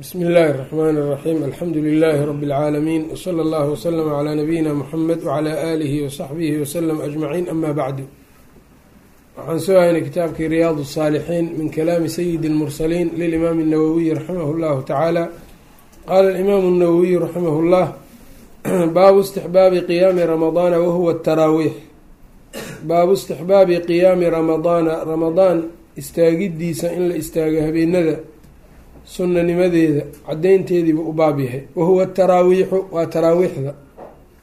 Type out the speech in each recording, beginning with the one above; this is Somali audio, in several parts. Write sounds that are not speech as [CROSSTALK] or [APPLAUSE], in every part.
bsmi illaahi الرحmn الرaxيim alxamdu lilaahi rabi اlcaalamiin wslى اllah wslm clى nabiyina mxamed wclى alihi wsaxbihi wslm ajmaciin ama bacdu waxaan soo haynay kitaabkii riyaad الsaalixiin min kalaami sayidi اlmursaliin lilimaami الnawowiyi raximah اllahu tacaala qaala alimaamu الnawowiyu raximah اllah baabu istixbaabi qiyaami ramadaana wahuwa taraawiix baabu istixbaabi qiyaami ramadaana ramadaan istaagidiisa in la istaago habeenada sunanimadeeda caddeynteediiba u baab yahay. Wahuwa taraawiixu waa taraawiixda.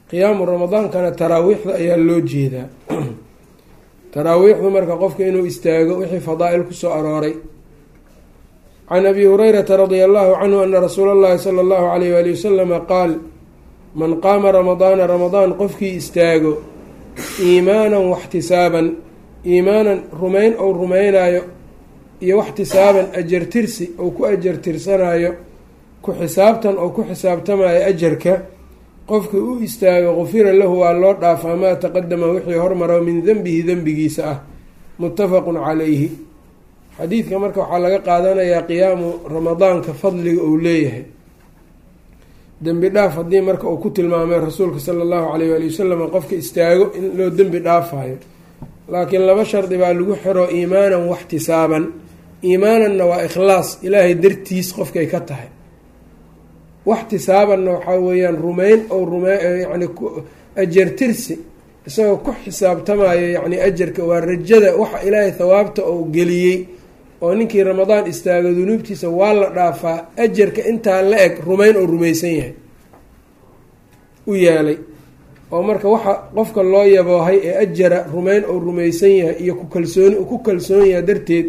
Qiyaamu ramadaankana taraawiixda ayaa loo jeedaa. [CLEARS THROAT] Taraawiixdu marka qofka inuu istaago wixii fadaa-il ku soo arooray. Can abi hurayrata radia allahu canhu ana rasuula allahi sala allahu alayh waali wasalama qaal man qaama ramadaana ramadaan qofkii istaago iimaanan waxtisaaban iimaanan rumayn ou rumaynayo iyo waxtisaaban ajartirsi ou ku ajartirsanayo ku xisaabtan oo ku xisaabtamayo ajarka qofkii u istaago qufira lahu waa loo dhaafaa maa taqadama wixii hormaro min denbihi dembigiisa ah muttafaqun calayhi. Xadiidka marka waxaa laga qaadanayaa qiyaamu ramadaanka fadliga uu leeyahay. Dembi dhaaf haddii marka uu ku tilmaamay rasuulka sala allahu caleyh waali wasalam qofka istaago in loo dembi dhaafayo laakiin laba shardi baa lagu xiro iimaanan waxtisaaban iimaananna waa ikhlaas. Ilaahay dartiis qofkay ka tahay. Waxtisaabanna waxaa weeyaan rumeyn ou rume yani ajartirsi isagoo ku xisaabtamayo yacni ajarka waa rajada waxa ilaahay thawaabta ou geliyey. Oo ninkii ramadaan istaago dunuubtiisa waa la dhaafaa. Ajarka intaa la eg rumeyn ou rumaysan yahay. U yeelay oo marka waxa qofka loo yaboohay ee ajara rumeyn ou rumaysan yahay iyo ku kalsooni uu ku kalsoon yahay darteed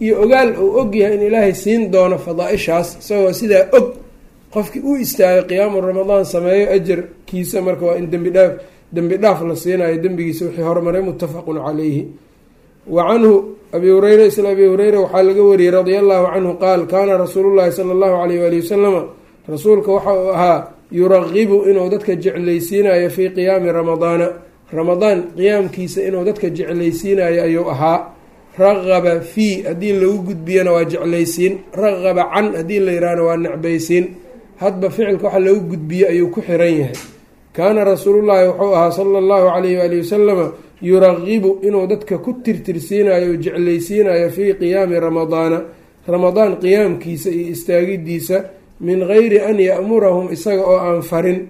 iyo ogaal uu og yahay in ilaahay siin doono fadaa-ishaas isagoo sidaa og qofkii u istaagay qiyaamu ramadaan sameeyo ajarkiisa marka waa in dembi dhaaf dembi dhaaf la siinayo dembigiisa wixii hormaray muttafaqun calayhi. Wa canhu abi hureyre isla abi hureyre waxaa laga wariyey radia allahu canhu qaal kaana rasuulullahi sala allahu alayh waali wasalama rasuulka waxa uu ahaa yuraqibu inuu dadka jeclaysiinayo fii qiyaami ramadaana. Ramadaan qiyaamkiisa inuu dadka jeclaysiinayo ayuu ahaa raqaba fii haddii lagu gudbiyana waa jeclaysiin. Raqaba can haddii la yihahna waa necbaysiin. Hadba ficilka waxa lagu gudbiye ayuu ku xiran yahay. Kaana rasuulullaahi wuxuu ahaa sala allahu calayhi waali wasalama yuraqibu inuu dadka ku tirtirsiinayo o jeclaysiinayo fii qiyaami ramadaana. Ramadaan qiyaamkiisa iyo istaagidiisa min gayri an ya'murahum isaga oo aan farin.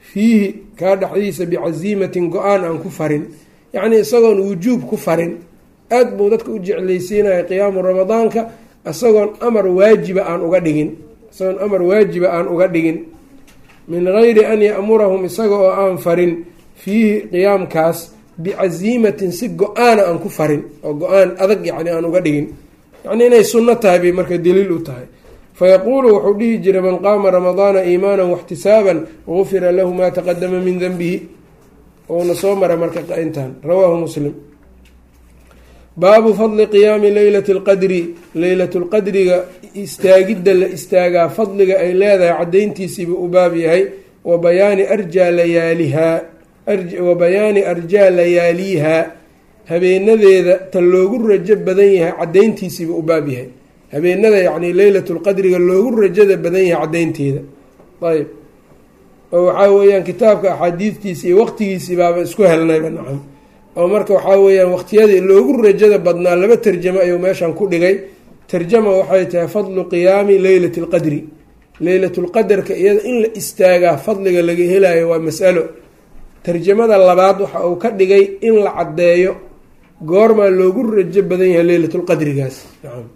Fiihi kaa dhexdiisa bicasiimatin go'aan aan ku farin. Yacnii isagoon wujuub ku farin aada buu dadka u jeclaysiinaya qiyaamu ramadaanka isagoon amar waajiba aan uga dhigin. Isagoon amar waajiba aan uga dhigin. Min gayri an ya'murahum isaga oo aan farin fiihi qiyaamkaas bicasiimatin si go'aana aan ku farin oo go'aan adag yacni aan uga dhigin. Yacnii inay sunno tahay bay marka daliil u tahay. Fayaquulu wuxuu dhihi jiray man qaama ramadaana iimaanan waxtisaaban gufira lahu maa taqadama min denbihi uuna soo mara marka intaan rawaahu muslim baabu fadli qiyaami leylati lqadri leylatu lqadriga istaagidda la istaagaa fadliga ay leedahay caddayntiisiibuu u baab yahay wa bayaani arjaa layaalihaa wa bayaani arjaa layaaliihaa habeenadeeda ta loogu rajo badan yahay caddayntiisiibuu u baab yahay. Habeenada yacni leylatu lqadriga loogu rajada badan yahay caddaynteeda. Ayb oo waxaa weeyaan kitaabka axaadiidtiisa iyo waqtigiisii baaba isku helnayba nacam oo marka waxaa weeyaan waqtiyadii loogu rajada badnaa laba tarjamo ayuu meeshan ku dhigay. Tarjama waxay tahay fadlu qiyaami leylati lqadri leylatulqadarka iyada in la istaagaa fadliga laga helayo waa masalo. Tarjamada labaad waxa uu ka dhigay in la caddeeyo goormaa loogu rajo badan yahay leylatulqadrigaas nacam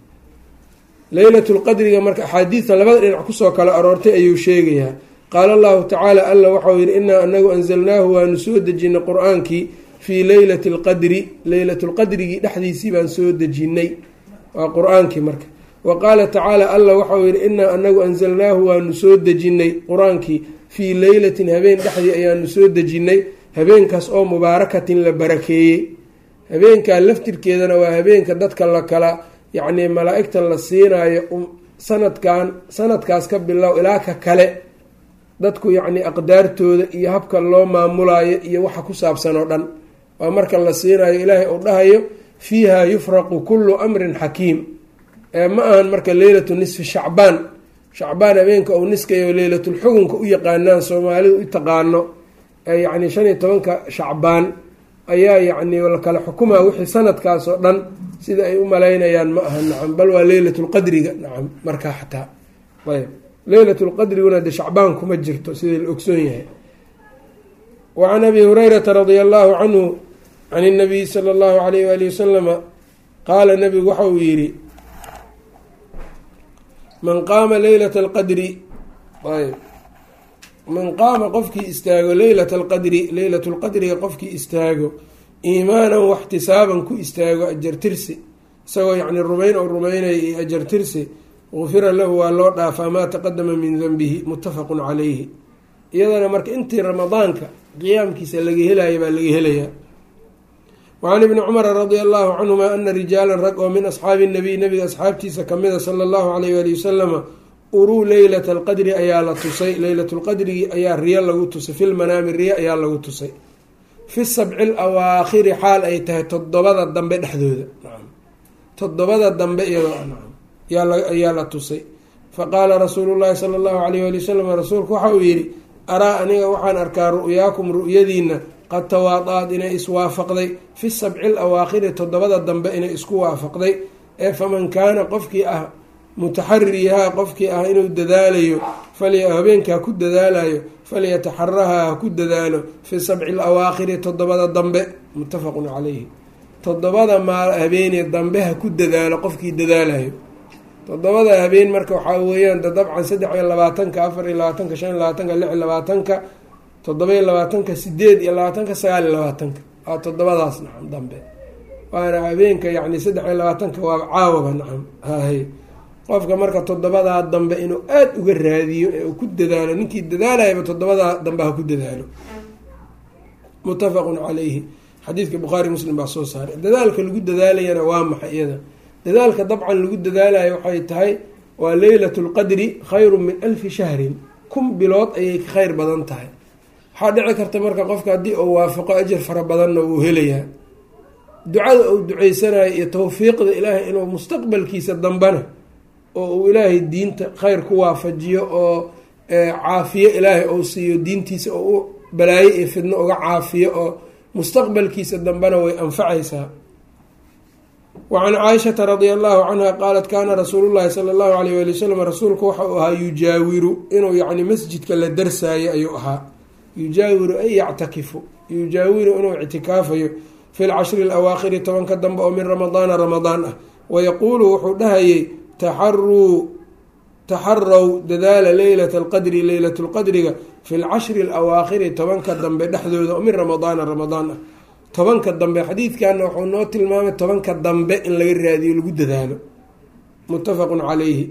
leylatulqadriga marka axaadiidta labada dhinac ku soo kala aroortay ayuu sheegayaa. Qaala allahu tacaala alla waxau yihi inaa anagu anzalnaahu waanu soo dejinay qur'aankii fii leylati alqadri leylatulqadrigii dhexdiisii baan soo dejinnay waa qur'aankii marka. Wa qaala tacaala alla waxau yihi inaa anagu anzalnaahu waanu soo dejinnay qur'aankii fii leylatin habeen dhexdii ayaanu soo dejinnay habeenkaas oo mubaarakatin la barakeeyey. Habeenkaa laftirkeedana waa habeenka dadka la kala yacnii malaa-igta la siinaayo sanadkan sanadkaas ka bilow ilaa ka kale. Dadku yacnii aqdaartooda iyo habka loo maamulaayo iyo waxa ku saabsan oo dhan waa marka la siinayo ilaahay uu dhahayo fiiha yufraqu kullu amrin xakiim ma ahan marka leylatu nisfi shacbaan. Shacbaan habeenka ou niskayo leylatulxugunka u yaqaanaan soomaalidu u taqaano yacni shan iyo tobanka shacbaan ayaa yacni lakala xukumaa wixii sanadkaas oo dhan sida ay u malaynayaan ma aha nacam bal waa leylatulqadriga nacam markaa xataa. Ayb. Leylatulqadriguna de shacbaan kuma jirto sida la ogsoon yahay? Wacan abi hurayrata radia allahu canhu can اnabiy sala allahu alayh waali wasalama qaala nabigu waxa uu yidhi man qaama leylata alqadri ayb man qaama qofkii istaago leylata alqadri leylatu lqadriga qofkii istaago iimaanan waxtisaaban ku istaago ajartirsi isagoo yacni rumayn oo rumaynaya iyo ajartirsi gufira lahu waa loo dhaafaa maa taqadama min danbihi muttafaqun calayhi iyadana marka intii ramadaanka qiyaamkiisa laga helaya baa laga helayaa wacan ibni cumara radia allahu canhuma ana rijaalan rag oo min asxaabi nabiy nabiga asxaabtiisa kamida sala allahu alayh waali wasalama uruu leylata alqadri ayaa la tusay leylatulqadrigi ayaa riyo lagu tusay filmanaami riyo ayaa lagu tusay fi sabci lawaakhiri xaal ay tahay todobada dambe dhexdooda todobada dambe iyadoo ayaa la tusay faqaala rasuulu llahi sala allahu alayh waali wasalam rasuulku waxa uu yidhi araa aniga waxaan arkaa ru'yaakum ru'yadiina qad tawaada-ad inay iswaafaqday fi sabci lawaakhiri toddobada dambe inay isku waafaqday ee faman kaana qofkii ah mutaxariyahaa qofkii ah inuu dadaalayo habeenkaa ku dadaalayo falyataxarahaa ha ku dadaalo fi sabci lawaakhiri toddobada dambe muttafaqun calayhi toddobada maal habeenee dambe ha ku dadaalo qofkii dadaalayo. Toddobada habeen marka waxaa weeyaan dabcan saddex iyo labaatanka afar iyo labaatanka shan iyo labaatanka lix iyo labaatanka toddoba iyo labaatanka sideed iyo labaatanka sagaal iyo labaatanka. Waa toddobadaas nacam dambe. Waana habeenka yacni saddex iyo labaatanka waa caawaba nacam. Hahay qofka marka toddobadaa dambe inuu aada uga raadiyo ee uu ku dadaalo ninkii dadaalayaba toddobadaa dambe ha ku dadaalo. Muttafaqun calayhi. Xadiidka bukhaari muslim baa soo saaray. Dadaalka lagu dadaalayana waa maxay iyada? Dadaalka dabcan lagu dadaalayo waxay tahay waa leylatu lqadri khayru min alfi shahrin. Kun bilood ayay ka kheyr badan tahay waxaa dhici karta marka qofka haddii uu waafaqo ajar fara badanna wuu helayaa ducada uu duceysanayo iyo tawfiiqda ilaahay inuu mustaqbalkiisa dambana oo uu ilaahay diinta kheyr ku waafajiyo oo caafiyo ilaahay uu siiyo diintiisa oo u balaayo iyo fidno uga caafiyo oo mustaqbalkiisa dambena way anfacaysaa. Wacan caaishata radia allahu canha qaalat kaana rasuulu llahi sala allahu alayh wali wasalam rasuulku waxa uu ahaa yujaawiru inuu yacni masjidka la darsaayo ayuu ahaa yujaawiru ay yactakifu yujaawiru inuu ictikaafayo fi lcashri alawaakhiri tobanka dambe oo min ramadaana ramadaan ah. Wayaquulu wuxuu dhahayay taxaruu taxarow dadaala leylata alqadri leylat lqadriga fi lcashri alawaakhiri tobanka dambe dhexdooda oo min ramadaana ramadaan ah. Tobanka dambe xadiidkana wuxuu noo tilmaamay tobanka dambe in laga raadiyo lagu dadaalo. Muttafaqun calayhi.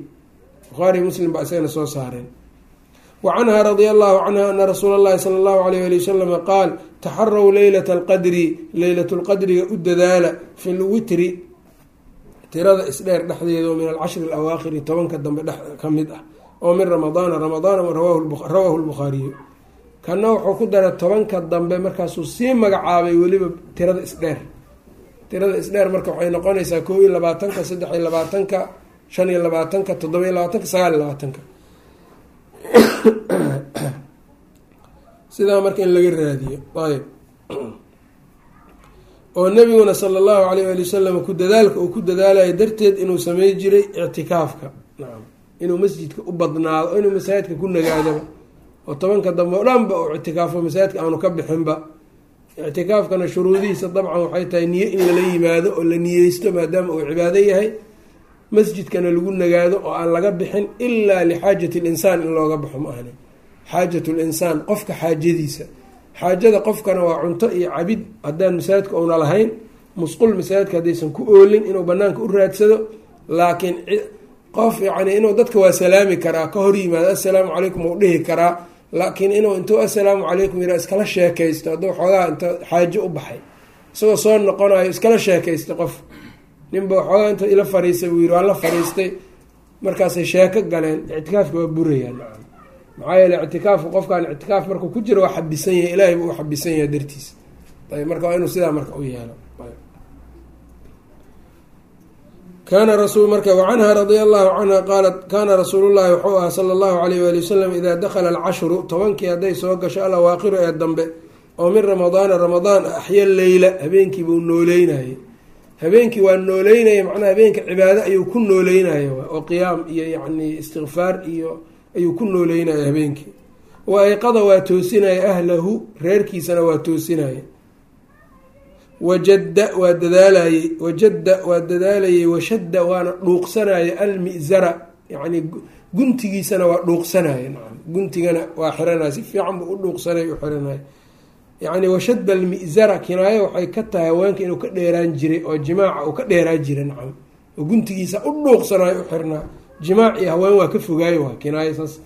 Bukhaari muslim baa isagana soo saareen wa canha radia allahu canha ana rasuula allahi sala allahu alayh ali wasalama qaal taxarow leylata alqadri leylat lqadriga u dadaala fi lwitri tirada isdheer dhexdeeda oo min alcashri alawaakhiri tobanka dambe dhex ka mid ah oo min ramadaana ramadaana rawaahu lbukhaariyu kana wuxuu ku daray tobanka dambe markaasuu sii magacaabay weliba tirada isdheer tirada isdheer marka waxay noqonaysaa koob iyo labaatanka saddex iyo labaatanka shan iyo labaatanka toddoba iyo labaatanka sagaal iyo labaatanka [COUGHS] sidaa marka in laga raadiyo ayb [COUGHS] oo nabiguna sala allahu alayh ali wasalam ku dadaalka uu ku dadaalayo darteed inuu samey jiray ictikaafka. Nacam inuu masjidka u badnaado inuu masaajidka ku nagaadaba oo tobanka dambe oo dhanba uu ictikaafo masaajidka aanu ka bixinba. Ictikaafkana shuruudihiisa dabcan waxay tahay niyo in lala yimaado oo la niyeysto maadaama uu cibaado yahay masjidkana lagu nagaado oo aan laga bixin ilaa lixaajati linsaan in looga baxo ma ahni xaajat linsaan qofka xaajadiisa. Xaajada qofkana waa cunto iyo cabid. Haddaan masaajidka uuna lahayn musqul masaajidka haddaysan ku oolin inuu banaanka u raadsado laakiin qof yacni inuu dadka waa salaami karaa ka hor yimaado assalaamu calaykum uu dhihi karaa laakiin inuu intuu assalaamu calaykum yira iskala sheekaysto. Hadduu xoogaa inta xaajo u baxay. Isagoo soo noqonayo iskala sheekaysta qof ninba xoogaa inta ila fariistay buu yiri waa la fariistay markaasay sheeko galeen ictikaafka waa burayaan. Maxaa yeele ictikaafka qofkaan ictikaaf markuu ku jiro waa xabisan yahay ilaahay buu u xabisan yahay dartiis. Ayb marka waa inuu sidaa marka u yeelo. Kaana rasul marka wacanha radia allahu canha qaalat kaana rasuulullahi wuxuu ahaa sala allahu alayh waali wasalam idaa dakhala alcashru tobankii hadday soo gasho alawaaqiru ee dambe oo min ramadaana ramadaan axya leyla habeenkiibuu nooleynayay habeenkii waa nooleynaya macnaha habeenka cibaado ayuu ku nooleynaya oo qiyaam iyo yacni istikfaar iyo ayuu ku nooleynaya habeenkii. Wa ayqada waa toosinaya ahlahu reerkiisana waa toosinaya. Wajadda waa dadaalayey wajadda waa dadaalayey washadda waana dhuuqsanaya almizara. Yacni guntigiisana waa dhuuqsanaya nacam guntigana waa xiranaya si fiican buu u dhuuqsanay u xiranaya yacni washadda almizara kinaayo waxay ka tahay haweenka inuu ka dheeraan jiray oo jimaaca uu ka dheeraan jiray nacam. Oo guntigiisa u dhuuqsanayo u xirnaa. Jimaac iyo haween waa ka fogaayo waa kinaayo saas.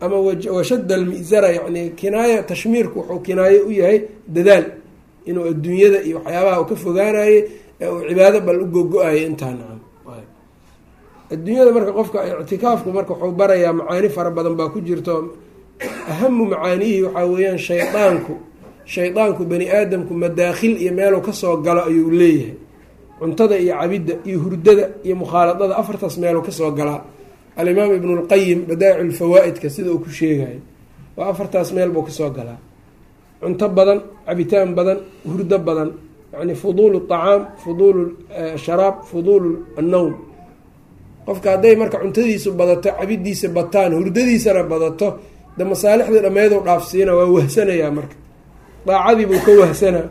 Ama washadda almizara yacni kinaayo tashmiirku wuxuu kinaayo u yahay dadaal. Inuu adduunyada iyo waxyaabaha uu ka fogaanaye ee uu cibaado bal u gogo-ayo intaa nacam. Adduunyada marka qofka ictikaafku marka wuxuu barayaa macaani fara badan baa ku jirto. Ahamu macaaniyihii waxaa weeyaan shaydaanku shaydaanku bani aadamku madaakhil iyo meeluu ka soo galo ayuu leeyahay. Cuntada iyo cabidda iyo hurdada iyo mukhaaladada afartaas meeluu ka soo galaa alimaam ibnulqayim badaa'icu lfawaa'idka sida uu ku sheegayo waa afartaas meel buu ka soo galaa cunto badan cabitaan badan hurdo badan yani fuduulu acaam fuduulu sharaab fuduulu annowm qofka hadday marka cuntadiisu badato cabidiisa bataan hurdadiisana badato de masaalixdii dhammeedu dhaafsiina waa wahsanayaa marka daacadiibuu ka wahsanaa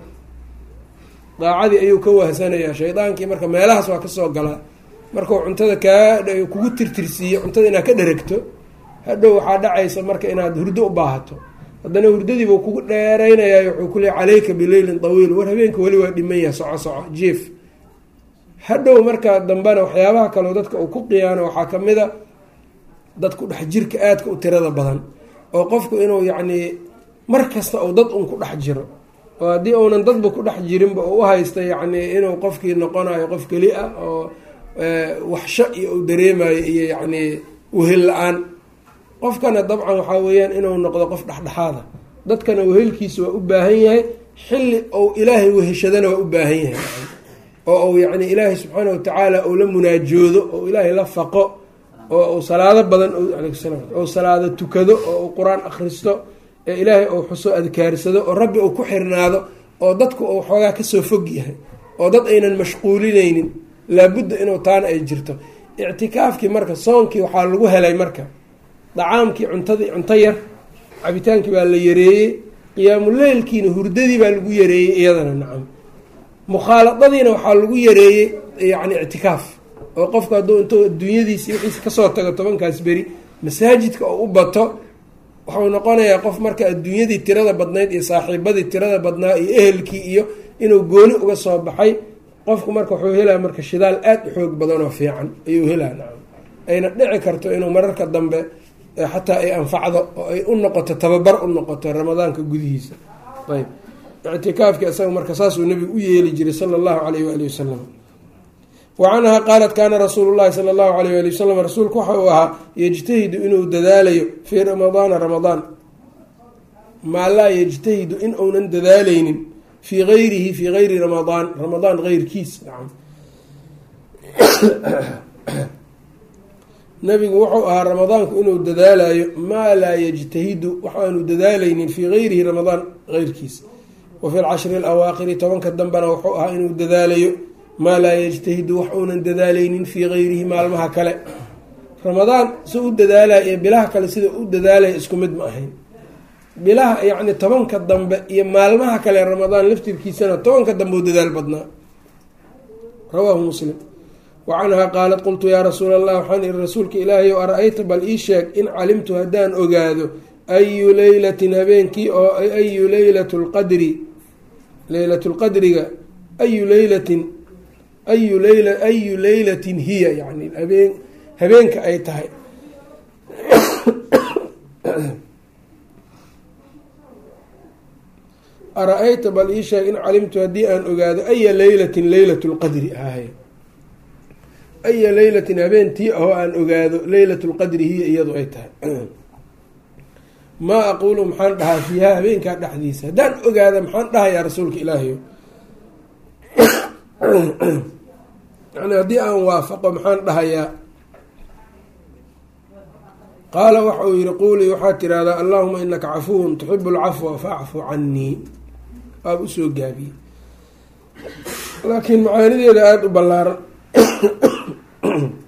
daacadii ayuu ka wahsanayaa. Shaydaankii marka meelahaas waa ka soo galaa markuu cuntada kaa kugu tirtirsiiyo cuntada inaad ka dheragto hadhow waxaa dhacaysa marka inaad hurdo u baahato. Haddana hurdadiibuu kugu dheereynayaa wuxuu ku leey caleyka bileylin tawiil. War habeenka weli waa dhiman yahay. Soco soco jief hadhow markaa dambena waxyaabaha kaleo dadka uu ku qiyaano waxaa ka mid a dadku dhex jirka aadka u tirada badan. Oo qofku inuu yacnii mar kasta uu dad un ku dhex jiro. Oo haddii uunan dadba ku dhex jirinba uu u haysta yacnii inuu qofkii noqonayo qof keli ah oo waxsho iyo uu dareemayo iyo yacnii wehel la'aan. Qofkana dabcan waxaa weeyaan inuu noqdo qof dhexdhexaada dadkana wehelkiisa waa u baahan yahay xilli ou ilaahay weheshadana waa u baahan yahay. Oo uu yacni ilaahay subxaana watacaala uu la munaajoodo oo ilaahay la faqo oo uu salaado badan ou salaado tukado oo uu qur'aan akhristo ee ilaahay uu xuso adkaarsado oo rabbi uu ku xirnaado oo dadku uu xoogaa ka soo fog yahay oo dad aynan mashquulinaynin laabudda inuu taana ay jirto. Ictikaafkii marka soonkii waxaa lagu helay marka. Dacaamkii cuntadii cunto yar cabitaankii baa la yareeyey qiyaamuleylkiina hurdadii baa lagu yareeyey iyadana nacam. Mukhaaladadiina waxaa lagu yareeyey yacni ictikaaf. Oo qofku hadduu intuu adduunyadiisi wixiisa ka soo tago tobankaas beri masaajidka oo u bato wuxuu noqonayaa qof marka adduunyadii tirada badnayd iyo saaxiibadii tirada badnaa iyo ehelkii iyo inuu gooni uga soo baxay qofku marka wuxuu helaa marka shidaal aada u xoog badan oo fiican ayuu helaa. Nacam ayna dhici karto inuu mararka dambe xataa ay anfacdo oo ay u noqoto tababar u noqoto ramadaanka gudihiisa. Ayb. Ictikaafki isaga marka saasuu nabigu u yeeli jiray sala allahu alayh waali wasalam wa canhaa qaalat kaana rasuulu llahi sala allahu alayh ali wasalam rasuulku waxa uu ahaa yejtahidu inuu dadaalayo fii ramadaana ramadaan. Maa laa yejtahidu in uunan dadaalaynin fii gayrihi fii gayri ramadaan ramadaan heyrkiis nabigu [COUGHS] wuxuu ahaa ramadaanku inuu dadaalayo maa laa yejtahidu waxaanu dadaalaynin fii gayrihi ramadaan heyrkiis wa fi lcashri alawaaqiri tobanka dambena wuxuu ahaa inuu dadaalayo maa laa yejtahidu wax uunan dadaalaynin fii gayrihi maalmaha kale. Ramadaan si u dadaalaya iyo bilaha kale sida u dadaalaya isku mid ma ahayn. Bilaha yacni tobanka dambe iyo maalmaha kale ramadaan laftirkiisana tobanka dambe u dadaal badnaa. Rawaahu muslim. Wa canhaa qaalat qultu yaa rasuula allah waxaan ihi rasuulka ilaahay o ara-ayta bal ii sheeg in calimtu haddaan ogaado ayu leylatin habeenkii oo ayu leylatu lqadri leylatu lqadriga ayu leylatin ayu leyla ayu leylatin hiya yani habeen habeenka ay tahay ara-ayta bal ii sheeg in calimtu haddii aan ogaado aya leylatin leylatu lqadri ahay aya leylatin habeentii ahoo aan ogaado leylatu lqadri hiya iyadu ay tahay maa aquulu maxaan dhahaa fiiha habeenkaa dhexdiisa haddaan ogaada maxaan dhahayaa rasuulka ilaahayo [COUGHS] yani haddii aan waafaqo maxaan dhahayaa? Qaala waxa uu yihi quulii waxaad tirahdaa allahuma inaka cafuwun tuxibu lcafwa facfu canii waab u soo gaabiyey. Laakiin macaanideeda aada u ballaaran. [COUGHS]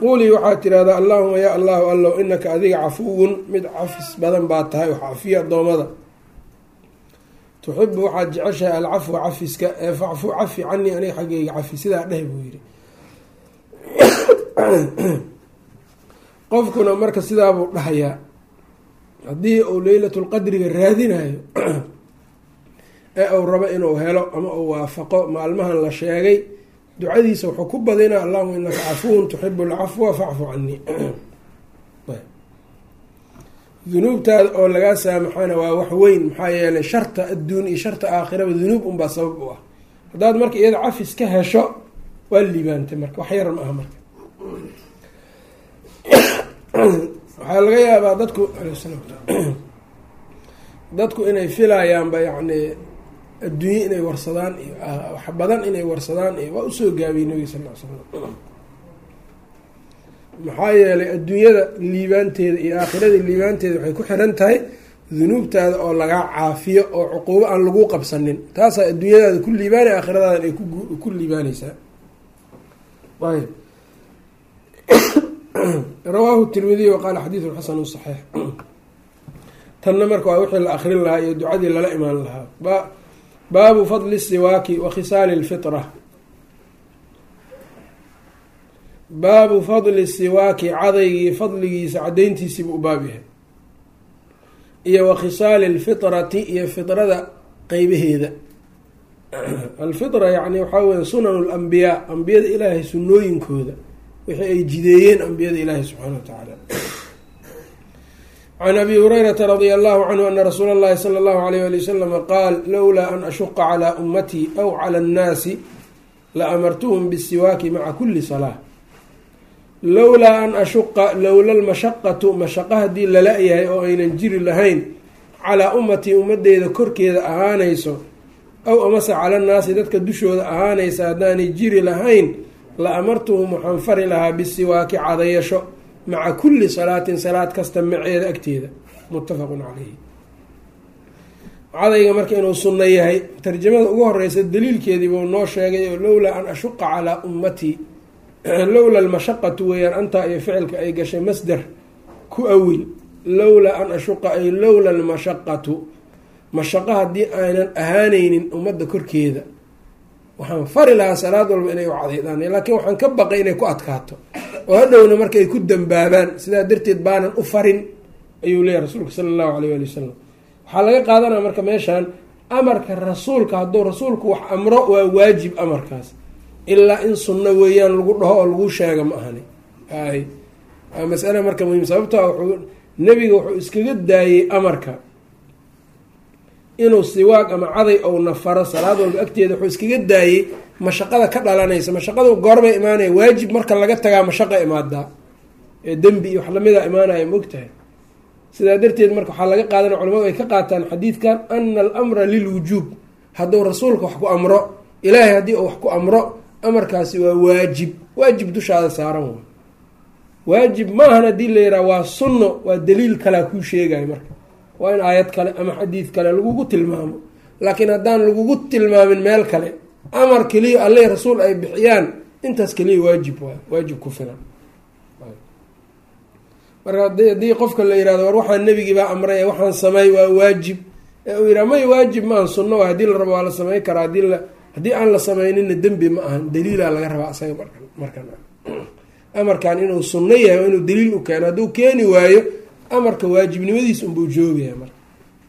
Quulii waxaad tirahdaa allahuma yaa allahu allow inaka adiga cafuwun mid cafis badan baa tahay wax cafiya addoommada tuxibu waxaad jeceshahay alcafwa cafiska ee facfu cafi canii aniga xaggeyga cafi sidaa dheh buu yihi [COUGHS] qofkuna marka sidaabuu dhahayaa haddii uu leylatulqadriga raadinayo [COUGHS] ee uu rabo inuu helo ama uu waafaqo maalmahan la sheegay ducadiisa wuxuu ku badinaa allahuma inaka cafuwun tuxibu alcafwa facfu canii [COUGHS] dunuubtaada oo lagaa saamaxana waa wax weyn maxaa yeelay sharta adduun iyo sharta aakhiraba dunuub unbaa sabab u ah. Haddaad marka iyada cafis ka hesho waa liibaantay marka wax yar ma aha marka. [COUGHS] Waxaa laga yaabaa dadku [COUGHS] dadku inay filayaanba yacni adduunye inay warsadaan iyo wax badan inay warsadaan iyo waa u soo gaabiyey nabiga sal l slam maxaa yeelay adduunyada liibaanteeda iyo aakhirada liibaanteeda waxay ku xiran tahay dunuubtaada oo lagaa caafiyo oo cuquubo aan lagu qabsanin. Taasaa adduunyadaada ku liibaanay aakhiradaada ay ku liibaaneysaa. Ayb [COUGHS] rawaahu tirmidiy waqaala xadiidun xasanu saxiix. [COUGHS] Tanna marka waa wixii la akrin lahaa iyo ducadii lala imaan lahaa. Baabu fadli siwaaki wa khisaali lfitra baabu fadli siwaaki cadaygii fadligiisa cadayntiisiibuu u baab yahay. Iyo wa khisaali lfitrati iyo fitrada qeybaheeda [CLEARS THROAT] alfitra yani waxaa weya sunan lambiyaa ambiyada ilaahay sunnooyinkooda wixii ay jideeyeen ambiyada ilaahi subxaana wa tacaala. Can abi hurayrata radia allahu canhu ana rasuula اllahi sala allahu alayh ali wasalama qaal lowlaa an ashuqa calaa ummatii aw cala annaasi la amartuhum bisiwaaki maca kuli salaa lowlaa an ashuqa lowla lmashaqatu mashaqo haddii lala-yahay oo aynan jiri lahayn calaa ummatii ummadeyda korkeeda ahaanayso aw amase cala annaasi dadka dushooda ahaanaysa haddaanay jiri lahayn la amartuhum waxaan fari lahaa bisiwaaki cadayasho maca kulli salaatin salaad kasta maceeda agteeda. Muttafaqun caleyhi cadayga marka inuu sunno yahay tarjamada ugu horeysa daliilkeedii buu noo sheegay oo lowlaa an ashuqa calaa ummatii lowla almashaqatu weeyaan antaa iyo ficilka ay gashay masder ku awil lowlaa an ashuqa ay lowla almashaqatu mashaqo haddii aanan ahaaneynin ummadda korkeeda. Waxaan fari lahaa salaad walba inay u cadaydaan laakiin waxaan ka baqay inay ku adkaato. Oo hadhowna marka ay ku dambaabaan sidaa darteed baanan u farin ayuu leeyahy rasuulka sala allahu alayh ali wasalam waxaa laga qaadanaya marka meeshaan amarka rasuulka hadduu rasuulku wax amro waa waajib amarkaas ilaa in sunno weeyaan lagu dhaho oo lagu sheega ma ahani. Ay waa masale marka muhiim sababto wuxuu nebiga wuxuu iskaga daayey amarka. Inuu siwaag ama caday ou nafaro salaad walba agteeda wuxuu iskaga daayey mashaqada ka dhalanaysa mashaqadu goorbay imaanaya waajib marka laga tagaa mashaqa imaadaa ee dembi iyo wax lamida imaanaya maogtahay sidaa darteed marka waxaa laga qaadana culamadu ay ka qaataan xadiidkan ana alamra lilwujuub. Hadduu rasuulka wax ku amro ilaahay haddii uu wax ku amro amarkaasi waa waajib. Waajib dushaada saaran wa waajib maahan haddii la yidhaha waa sunno waa daliil kalea kuu sheegayo marka. Waa in aayad kale ama xadiid kale lagugu tilmaamo. Laakiin haddaan lagugu tilmaamin meel kale amar keliya alle rasuul ay bixiyaan intaas keliya waajib waay. Waajib ku filan. Marka haddii qofka la yihahdo war waxaan nebigii baa amray ee waxaan sameey waa waajib. Ee uu yidhaha may waajib maahan sunno waa haddii la rabo waa la sameyn karaa haddii la haddii aan la sameynina dembi ma ahan daliilaa laga rabaa asaga marka markan. Amarkan inuu sunno yahay waa inuu daliil u keeno hadduu keeni waayo amarka waajibnimadiisa unbuu joogaya marka.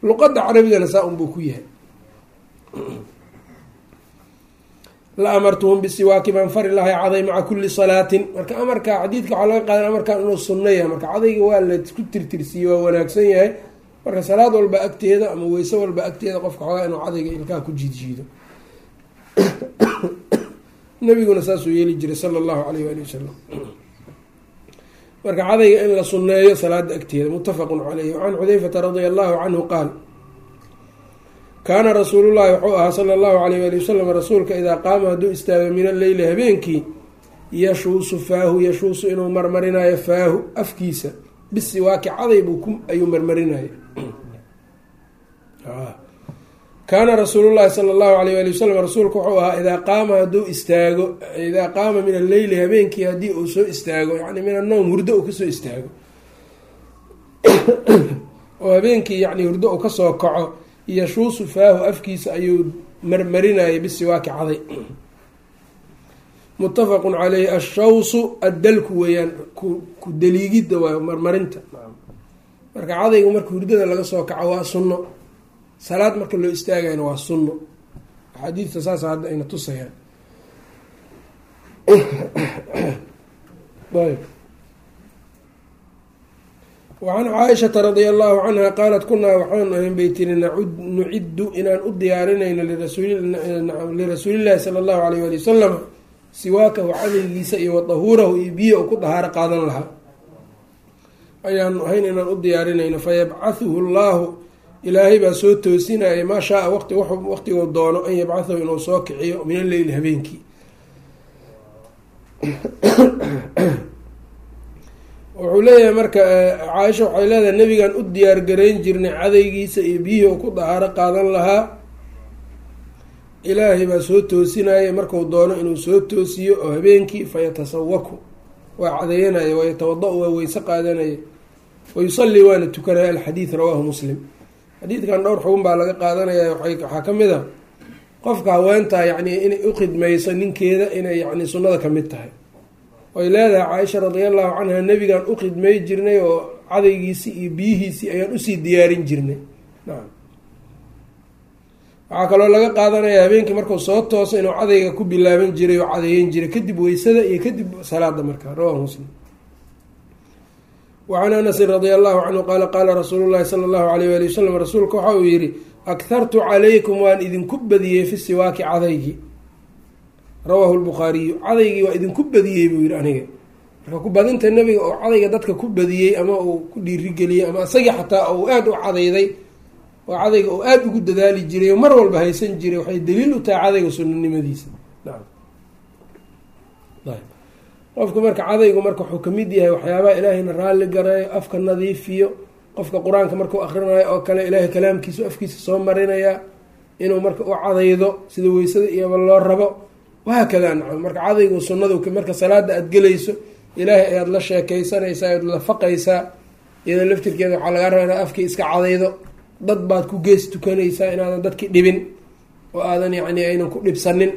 Luqadda carabigana saa unbuu ku yahay. La amartuhum bisiwaaki baan fari lahay caday maca kulli salaatin. Marka amarka xadiidka waxaa laga qaadan amarkan inuu sunno yahay. Marka cadayga waa la isku tirtirsiiye waa wanaagsan yahay. Marka salaad walba agteeda ama weyse walba agteeda qofka xoogaa inuu cadayga ilkaha ku jiidjiido nabiguna saasuu yeeli jiray sala allahu alayh waali wasalam marka cadayga in la sunneeyo salaada agteeda muttafaqun caleyhi wacan xudeyfata radia allahu canhu qaal kaana rasuulullahi wuxuu ahaa sala allahu alayh waali wasalam rasuulka idaa qaama hadduu istaago min alleyli habeenkii yashuusu faahu yashuusu inuu marmarinayo faahu afkiisa bisiwaaki caday buu ayuu marmarinaya [CLEARS THROAT] kaana rasuulullahi sala allahu alayh ali wasalam rasuulku wuxuu ahaa idaa qaama hadduu istaago idaa qaama min alleyli habeenkii haddii uu soo istaago yani min annowm hurdo uu ka soo istaago. [COUGHS] Oo habeenkii yani hurdo uu ka soo kaco yashuusu faahu afkiisa ayuu marmarinayay bisiwaaki caday muttafaqun caleyhi ashawsu addalku weeyaan ku daliigidda waa marmarinta. Marka cadaygu marka hurdada laga soo kaco waa sunno salaad marka loo istaagayna waa sunno. Axaadiidta saasa hadda ayna tusayaan. [COUGHS] Ayb. Wacan caaishata radia allahu canha qaalat kunaa waxaanu ahayn bay tiri nuciddu inaan u diyaarinayno lirasuulillahi sala allahu alayh ali wasalam siwaakahu cadaygiisa iyo wadahuurahu iyo biyo ku dahaaro qaadan lahaa. Ayaanu ahayn inaan u diyaarinayno fayabcahuhu llahu ilaahay baa soo toosinaya maa shaaa waqti waqtiguu doono an yabcahahu inuu soo kiciyo min alleyli habeenkii wuxuu leeyahay marka caaisha waxay leedahay nabigan u diyaar garayn jirnay cadaygiisa iyo biyihii uu ku dahaaro qaadan lahaa. Ilaahay baa soo toosinaya marku doono inuu soo toosiyo oo habeenkii fayatasawaku waa cadeeyanaya wayatawada-u waa weyse qaadanaya wayusallii waana tukanaya alxadiid rawaahu muslim xadiidkan dhowr xugun baa laga qaadanaya waxaa ka mid a qofka haweentaa yacni inay u khidmayso ninkeeda inay yacni sunnada ka mid tahay. Way leedahay caaisha radiallahu canha nebigaan u khidmay jirnay oo cadaygiisii iyo biyihiisii ayaan u sii diyaarin jirnay. Nacam waxaa kaloo laga qaadanaya habeenkii markuu soo tooso inuu cadayga ku bilaaban jiray oo cadeeyan jiray kadib weysada iyo kadib salaada markaa rawahu muslim wacan anasin radia allahu canhu qaala qaala rasuulu llahi sala allahu alayh waali wasalam rasuulka waxa uu yihi akhartu calaykum waan idinku badiyey fi siwaaki cadaygi rawaahu lbukhaariyu cadaygii waa idinku badiyey buu yihi aniga marka kubadinta nebiga oo cadayga dadka ku badiyey ama uu ku dhiirigeliyey ama isagii xataa uu aada u cadayday oo cadayga uu aada ugu dadaali jiray oo mar walba haysan jiray waxay daliil u tahay cadayga sunanimadiisa qofku marka cadaygu marka wuxuu ka mid yahay waxyaabaha ilaahayna raalli gareeyo afka nadiifiyo qofka qur'aanka markuu akrinayo oo kale ilaahay kalaamkiisu afkiisa soo marinayaa inuu marka u cadaydo sida weysada iyoba loo rabo. Wahaakadaa nacam marka cadaygu sunnadu marka salaada aada gelayso ilaahay ayaad la sheekeysanaysaa ayaad la faqaysaa iyadoo laftirkeeda waxaa lagaa rabaa inaad afkii iska cadaydo. Dad baad ku gees tukanaysaa inaadan dadki dhibin oo aadan yacni aynan ku dhibsanin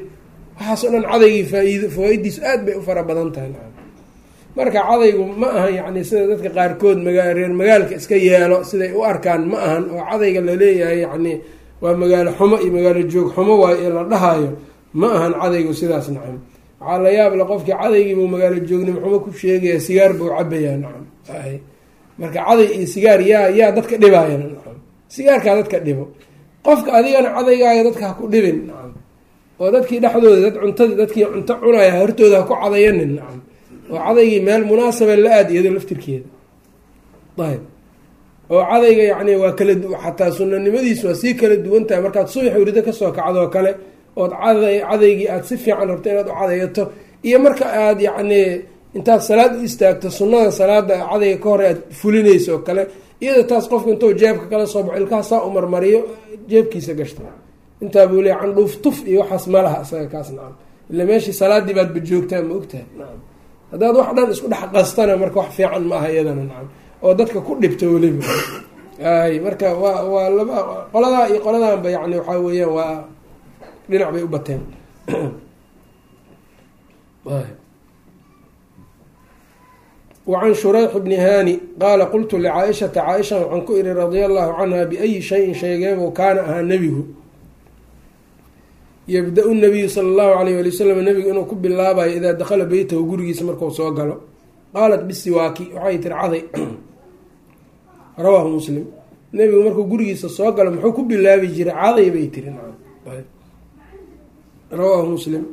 waxaasoo dhan cadaygii faa-iido fawaa-idiisu aada bay u fara badan tahay. Marka cadaygu ma ahan yacni sida dadka qaarkood maga reer magaalka iska yeelo siday u arkaan ma ahan oo cadayga la leeyahay yacni waa magaalo xumo iyo magaalo joog xumo waayo ee la dhahaayo ma ahan cadaygu sidaas nacam. Waxaa la yaabla qofkii cadaygiibuu magaalo joognimo xumo ku sheegaya sigaar buu cabayaa nacam. Marka caday iyo sigaar yaa yaa dadka dhibaayana nacam. Sigaarkaa dadka dhibo. Qofka adigana cadaygaaga dadka ha ku dhibin nacam oo dadkii dhexdooda dad cuntadii dadkii cunto cunaya hortooda ha ku cadayanin nacam oo cadaygii meel munaasaba la aad iyado laftirkeeda. Ayb. Oo cadayga yacni waa kala xataa sunanimadiisu waa sii kala duwan tahay. Markaad subax werido ka soo kacdoo kale ood caday cadaygii aada si fiican rabto inaad u cadayato. Iyo marka aada yacni intaad salaad u istaagto sunnada salaada cadayga ka hore aad fulinayso oo kale iyada taas qofku intuu jeebka kala soo baxo ilkaha saa u marmariyo jeebkiisa gashta intaa buu leey candhuuf tuf iyo waxaas malaha isaga kaas nacam ila meeshii salaadii baadba joogtaa ma ogtahay nacam haddaad wax dhan isku dhex qastana marka wax fiican ma aha iyadana nacam oo dadka ku dhibta weliba. Ay marka waa waa laba qoladaa iyo qoladaanba yani waxaa weeyaan waa dhinac bay u bateen. [CLEARS THROAT] Wacan shurayx bni hani qaala qultu licaaishata caaisha waxaan ku ihi radia allahu canha biayi shayin sheegeebuu kaana ahaa nebigu yabda-u nabiyu sala allahu alayh wali wasalam nebigu inuu ku bilaabayo idaa dakhala beytahu gurigiisa marku soo galo. Qaalat bisiwaaki waxay tiri caday. [CLEARS THROAT] Rawaahu muslim. Nebigu markuu gurigiisa soo galo muxuu ku bilaabi jiray caday bay tiri rawaahu muslim.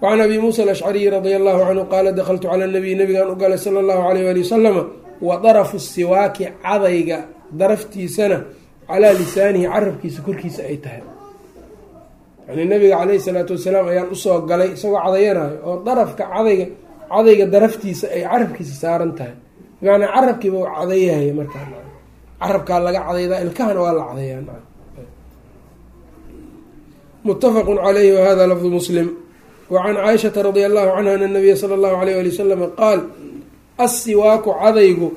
Wacan abi muusa alashcariyi radia allahu canhu qaala dakhaltu cala nabiy nabigaan u galay sala allahu alayh wali wasalama wa darafu siwaaki cadayga daraftiisana calaa lisaanihi carabkiisa korkiisa ay tahay yani nabiga caleyhi salaatu wasalaam ayaan u soo galay isagoo cadayanayo oo darafka cadayga cadayga daraftiisa ay carabkiisa saaran tahay. Bimacnaa carabkiiba u cadayahay markaa. Carabkaa laga cadaydaa ilkahana waa la cadayaa. Mutafaqu caleyhi wahada lafdu muslim. Wacan caaishata radia allahu canha ana nabiya sala allahu alayh ali wasalama qaal assiwaaku cadaygu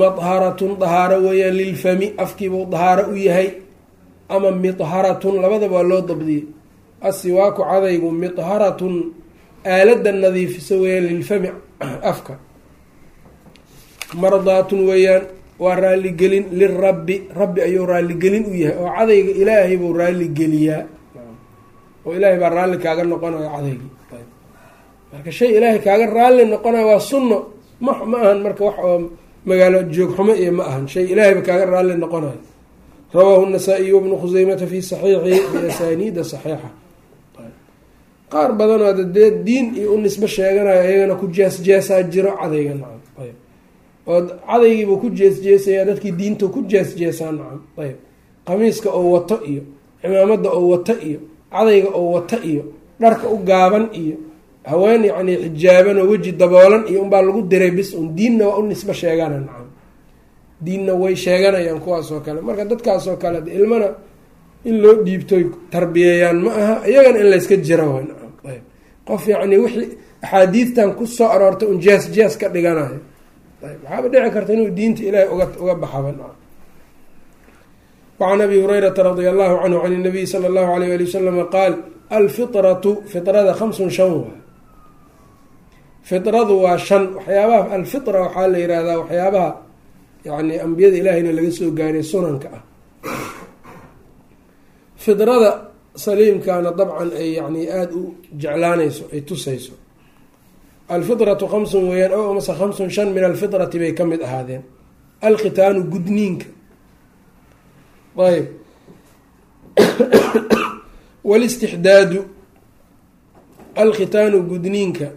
madharatun dahaaro weeyaan lilfami afkiibuu dahaaro u yahay ama midharatun labadaba waa loo dabdiyey assiwaaku cadaygu midharatun aalada nadiifisa weeyaan lilfami afka mardaatun weeyaan waa raaligelin lirabbi rabbi ayuu raaligelin u yahay oo cadayga ilaahay buu raaligeliyaa oo ilaahay baa raalli kaaga noqonayo cadaygii marka shay ilaahay kaaga raalli noqonayo waa sunno ma ma ahan marka wax oo magaalo joog xumo iyo ma ahan shay ilaahayba kaaga raalli noqonayo rawaahu nasaa-iy wbnu khuseymata fi saxiixi biasaniida saxiixa qaar badanoo dee diin iyo u nisbo sheeganayo iyagana ku jees jeesaa jiro cadayga nacam ayb oo cadaygiibuu ku jees jeesayaa dadkii diinta ku jees jeesaa nacam. Ayb. Qamiiska oo wato iyo cimaamada oo wato iyo cadayga oo wato iyo dharka u gaaban iyo haween yacni xijaaban oo weji daboolan iyo unbaa lagu diray bis un diinna waa u sheegana nacam. Diinna way sheeganayaan kuwaas oo kale. Marka dadkaasoo kale ilmana in loo dhiibtoy tarbiyeeyaan ma aha iyagana in layska jira qof yacni wixii axaadiidtan ku soo aroortay un jees jees ka dhiganayo waxaaba dhici karta inuu diinta ilaahay uga uga baxaba wacan abi hurayrata radia allahu canhu can nabiyi sala allahu alayh ali wasalama qaal alfitratu fitrada khamsun shan waa. Fitradu waa shan. Waxyaabaha alfitra waxaa la yihahdaa waxyaabaha yani ambiyada ilaahayna laga soo gaaray sunanka ah. Fidrada saliimkana dabcan ay yani aada u jeclaanayso ay tusayso. Alfitratu khamsun weeyaan o mase khamsun shan min alfitrati bay ka mid ahaadeen. Alkhitaanu gudniinka. Ayb walistixdaadu alkhitaanu gudniinka.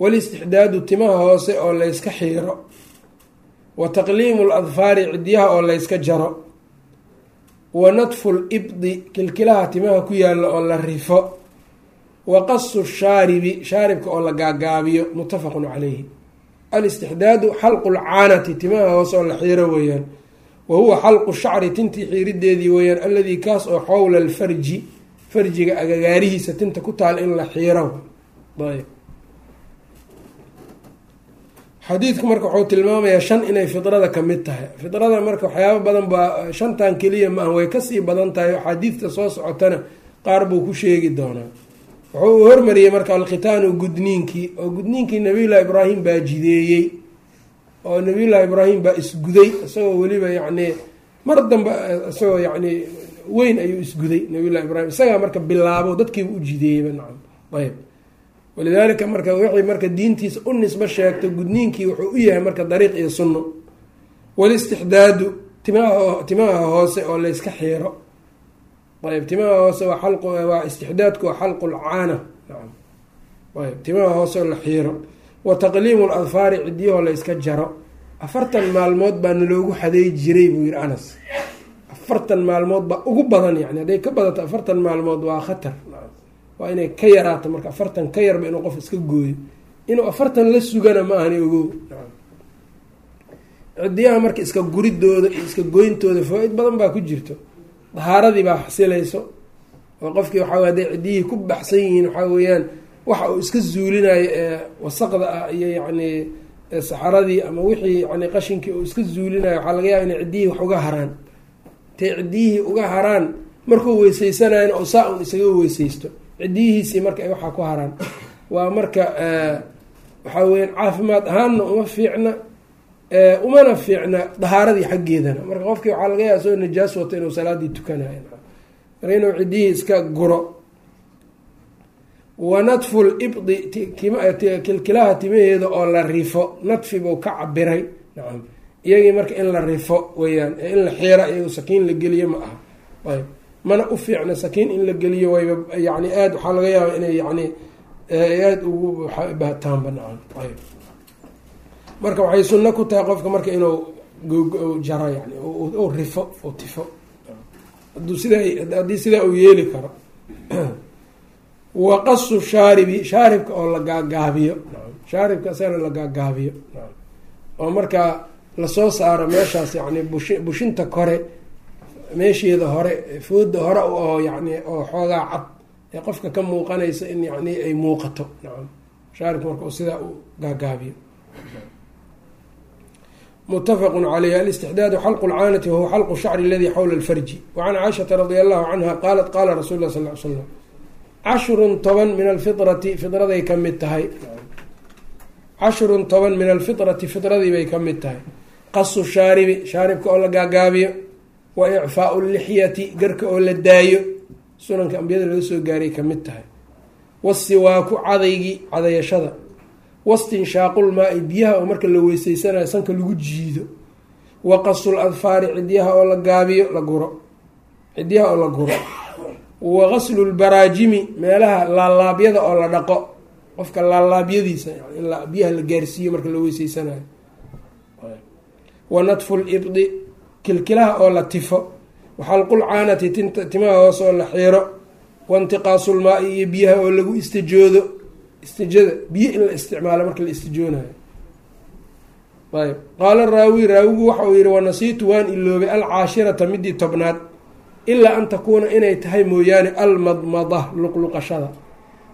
Walistixdaadu timaha hoose oo layska xiiro. Wa taqliimu ladfaari cidyaha oo layska jaro wa nadfu libdi kilkilaha timaha ku yaalla oo la rifo. Wa qasu shaaribi shaaribka oo la gaagaabiyo muttafaqun calayhi. Alistixdaadu xalqu lcaanati timaha hoose oo la xiiro weeyaan. Wa huwa xalqu shacri tintii xiirideedii weeyaan alladii kaas oo xowla alfarji farjiga agagaarihiisa tinta ku taal in la xiiro. Ayb xadiidku marka wuxuu tilmaamayaa shan inay fidrada ka mid tahay. Fidrada marka waxyaaba badan baa shantan keliya maaha way ka sii badan tahay axaadiidta soo socotana qaar buu ku sheegi doonaa. Wuxuu u hormariyey marka alkhitaanu gudniinkii oo gudniinkii nabiyullahi ibraahim baa jideeyey oo nabiyullahi ibraahim baa isguday isagoo weliba yacni mar dambe isagoo yacni weyn ayuu isguday nabiyullahi ibraahim. Isagaa marka bilaabo dadkiiba u jideeyeyba nacam. Ayb walidaalika marka wixii marka diintiisa u nisbo sheegto gudniinkii wuxuu u yahay marka dariiq iyo sunno. Walistixdaadu timaha timaha hoose oo layska xiiro. Ayb timaha hoose waa xal waa istixdaadku waa xalqu lcaana nacam ayb timaha hoose oo la xiiro. Wa taqliimu ladfaari cidyahoo layska jaro. Afartan maalmood baa naloogu xadeey jiray buu yihi anas. Afartan maalmood baa ugu badan yani hadday ka badato afartan maalmood waa khatar waa inay ka yaraato marka afartan ka yarba inuu qof iska gooyo. Inuu afartan la sugana ma ahani ogow cidiyaha marka iska guridooda iyo iska goyntooda fawaa-id badan baa ku jirto. Dahaaradii baa xasilayso oo qofkii waxaa hadday cidiyihii ku baxsan yihiin waxaa weeyaan waxa uu iska zuulinayo ee wasaqda ah iyo yacni saxaradii ama wixii yani qashinkii uu iska zuulinayo waxaa laga yaaba inay ciddiyihii wax uga haraan. Intay ciddiyihii uga haraan markuu weyseysanayna oo saa un isaga weyseysto ciddiyihiisii marka ay waxaa ku haraan. Waa marka waxaa weyaan caafimaad ahaanna uma fiicna umana fiicna dahaaradii xaggeedana. Marka qofkii waxaa laga yaaba soo najaas wato inuu salaadii tukanayo marka inuu ciddiyihii iska guro. Wa nadfu libdi kilkilaha timaheeda oo la rifo. Nadfi buu ka cabiray nacam iyagii marka in la rifo weyaan in la xiira iyagu sakiin la geliyo ma aha. Ayb mana u fiicna sakiin in la geliyo wayba yani aada waxaa laga yaaba inay yani aada ugu bahtaanba nacam ayb marka waxay sunno ku tahay qofka marka inuu jaro yani u rifo u tifo. Haduu sidaa haddii sidaa uu yeeli karo. [CLEARS THROAT] Wa qasu shaaribi shaaribka oo la gaagaabiyo. Shaaribka isagana la gaagaabiyo. Oo markaa la soo saaro meeshaas yani bushi bushinta kore meesheeda hore fooda hore oo yani oo xoogaa cad ee qofka ka muuqanaysa in yani ay muuqato. Nacam shaaribka marka sidaa uu gaagaabiyo. Mutafaqu caleyh alistixdaadu xalqu lcaanati wahuwa xalqu shacri aladi xawla alfarji. Wacan caaishata radi allahu canha qaalat qaala rasul lah sal l slam cashrun toban min alfitrati fidraday ka mid tahay. Cashrun toban min alfitrati fidradii bay ka mid tahay. Qasu shaaribi shaaribka oo la gaagaabiyo wa icfaau lixyati garka oo la daayo sunanka ambiyada laga soo gaaray ka mid tahay wasiwaaku cadaygii cadayashada wastinshaaqulmaa-i biyaha oo marka la weyseysanayo sanka lagu jiido wa qasul adfaari cidyaha oo la gaabiyo la guro cidyaha oo la guro wa qaslu lbaraajimi meelaha laalaabyada oo la dhaqo qofka laalaabyadiisa in biyaha la gaarsiiyo marka la weyseysanayo wa natfu libdi kilkilaha oo la tifo. Waxalqulcaanati timaha hoos oo la xiiro. Waintiqaasulmaa-i iyo biyaha oo lagu istijoodo. Istijada biyo in la isticmaalo marka la istijoonayo. Ayb qaala raawi raawigu waxa uu yihi wanasiitu waan iloobay alcaashirata midii tobnaad ilaa an takuuna inay tahay mooyaane almadmada luqluqashada.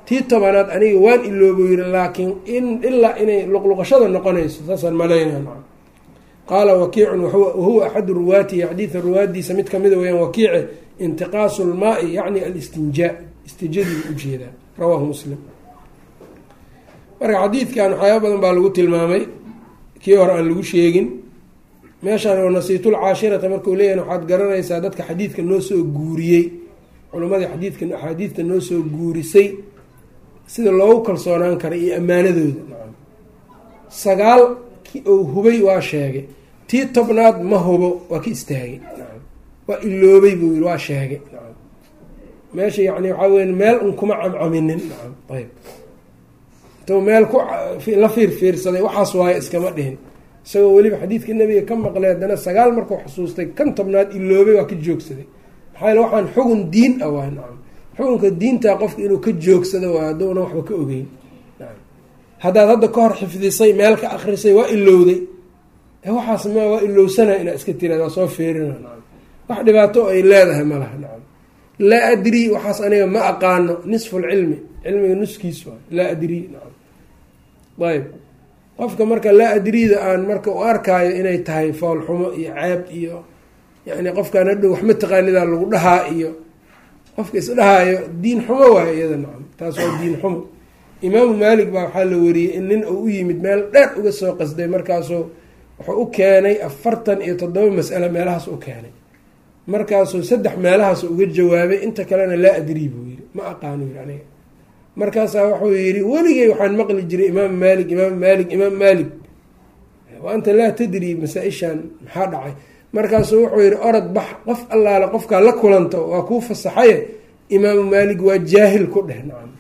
Tii tobanaad aniga waan ilooba yiri laakiin in ilaa inay luqluqashada noqonayso saasaan malaynaa qaala wakiicun wahuwa axadu ruwaatihi xadiida ruwaadiisa mid kamida weyaan wakiice intiqaasu lmaai yacni alistinjaa istijadii u jeedaa rawaahu muslim. Marka xadiidkan waxyaaba badan baa lagu tilmaamay kii hore aan lagu sheegin. Meeshaan oo nasiitul caashirata markuu leeyahay waxaad garanaysaa dadka xadiidka noo soo guuriyey culimmadii xadiidka axaadiidta noo soo guurisay sida loogu kalsoonaan karay iyo ammaanadooda. Sagaal ki uu hubay waa sheegay tii tobnaad ma hubo waa ka istaagay. Waa iloobay buu yiri waa sheegay. Meesha yani waxaa weya meel un kuma camcaminin. Ayb intuu meel ku la fiirfiirsaday waxaas waayo iskama dhihin. Isagoo weliba xadiidka nebiga ka maqlay haddana sagaal markuu xusuustay kan tobnaad iloobay waa ka joogsaday. Maxaa yale waxaan xugun diin ah waay nacam xukunka diintaa qofka inuu ka joogsado waay hadduuna waxba ka ogeyn. Haddaad hadda ka hor xifdisay meel ka akrisay waa ilowday waxaas ma waa ilowsana inaa iska tiraad waa soo feerina wax dhibaato ay leedahay ma laha nacam. Laa adrii waxaas aniga ma aqaano nisfu lcilmi cilmiga nuskiis waay laa adrii nacam. Ayb qofka marka laa adriida aan marka u arkaayo inay tahay foolxumo iyo ceeb iyo yani qofkaan wax ma taqaanidaa lagu dhahaa iyo qofka isdhahaayo diin xumo waayo iyada nacam. Taas waa diin xumo. Imaamu maalik baa waxaa la wariyey in nin uu u yimid meel dheer uga soo qasday markaasuu wuxuu u keenay afartan iyo toddoba mas'alo meelahaas u keenay. Markaasuu saddex meelahaas uga jawaabay inta kalena laa adrii buu yiri ma aqaano yiri aniga. Markaasaa wuxuu yidhi weligay waxaan maqli jiray imaam maalik imaam maalik imaam maalik. Wa anta laa tadri masaa-ishan maxaa dhacay? Markaasuu wuxuu yihi orod bax qof allaale qofkaa la kulanto waa kuu fasaxaye. Imaamu maalik waa jaahil ku dheh nacam.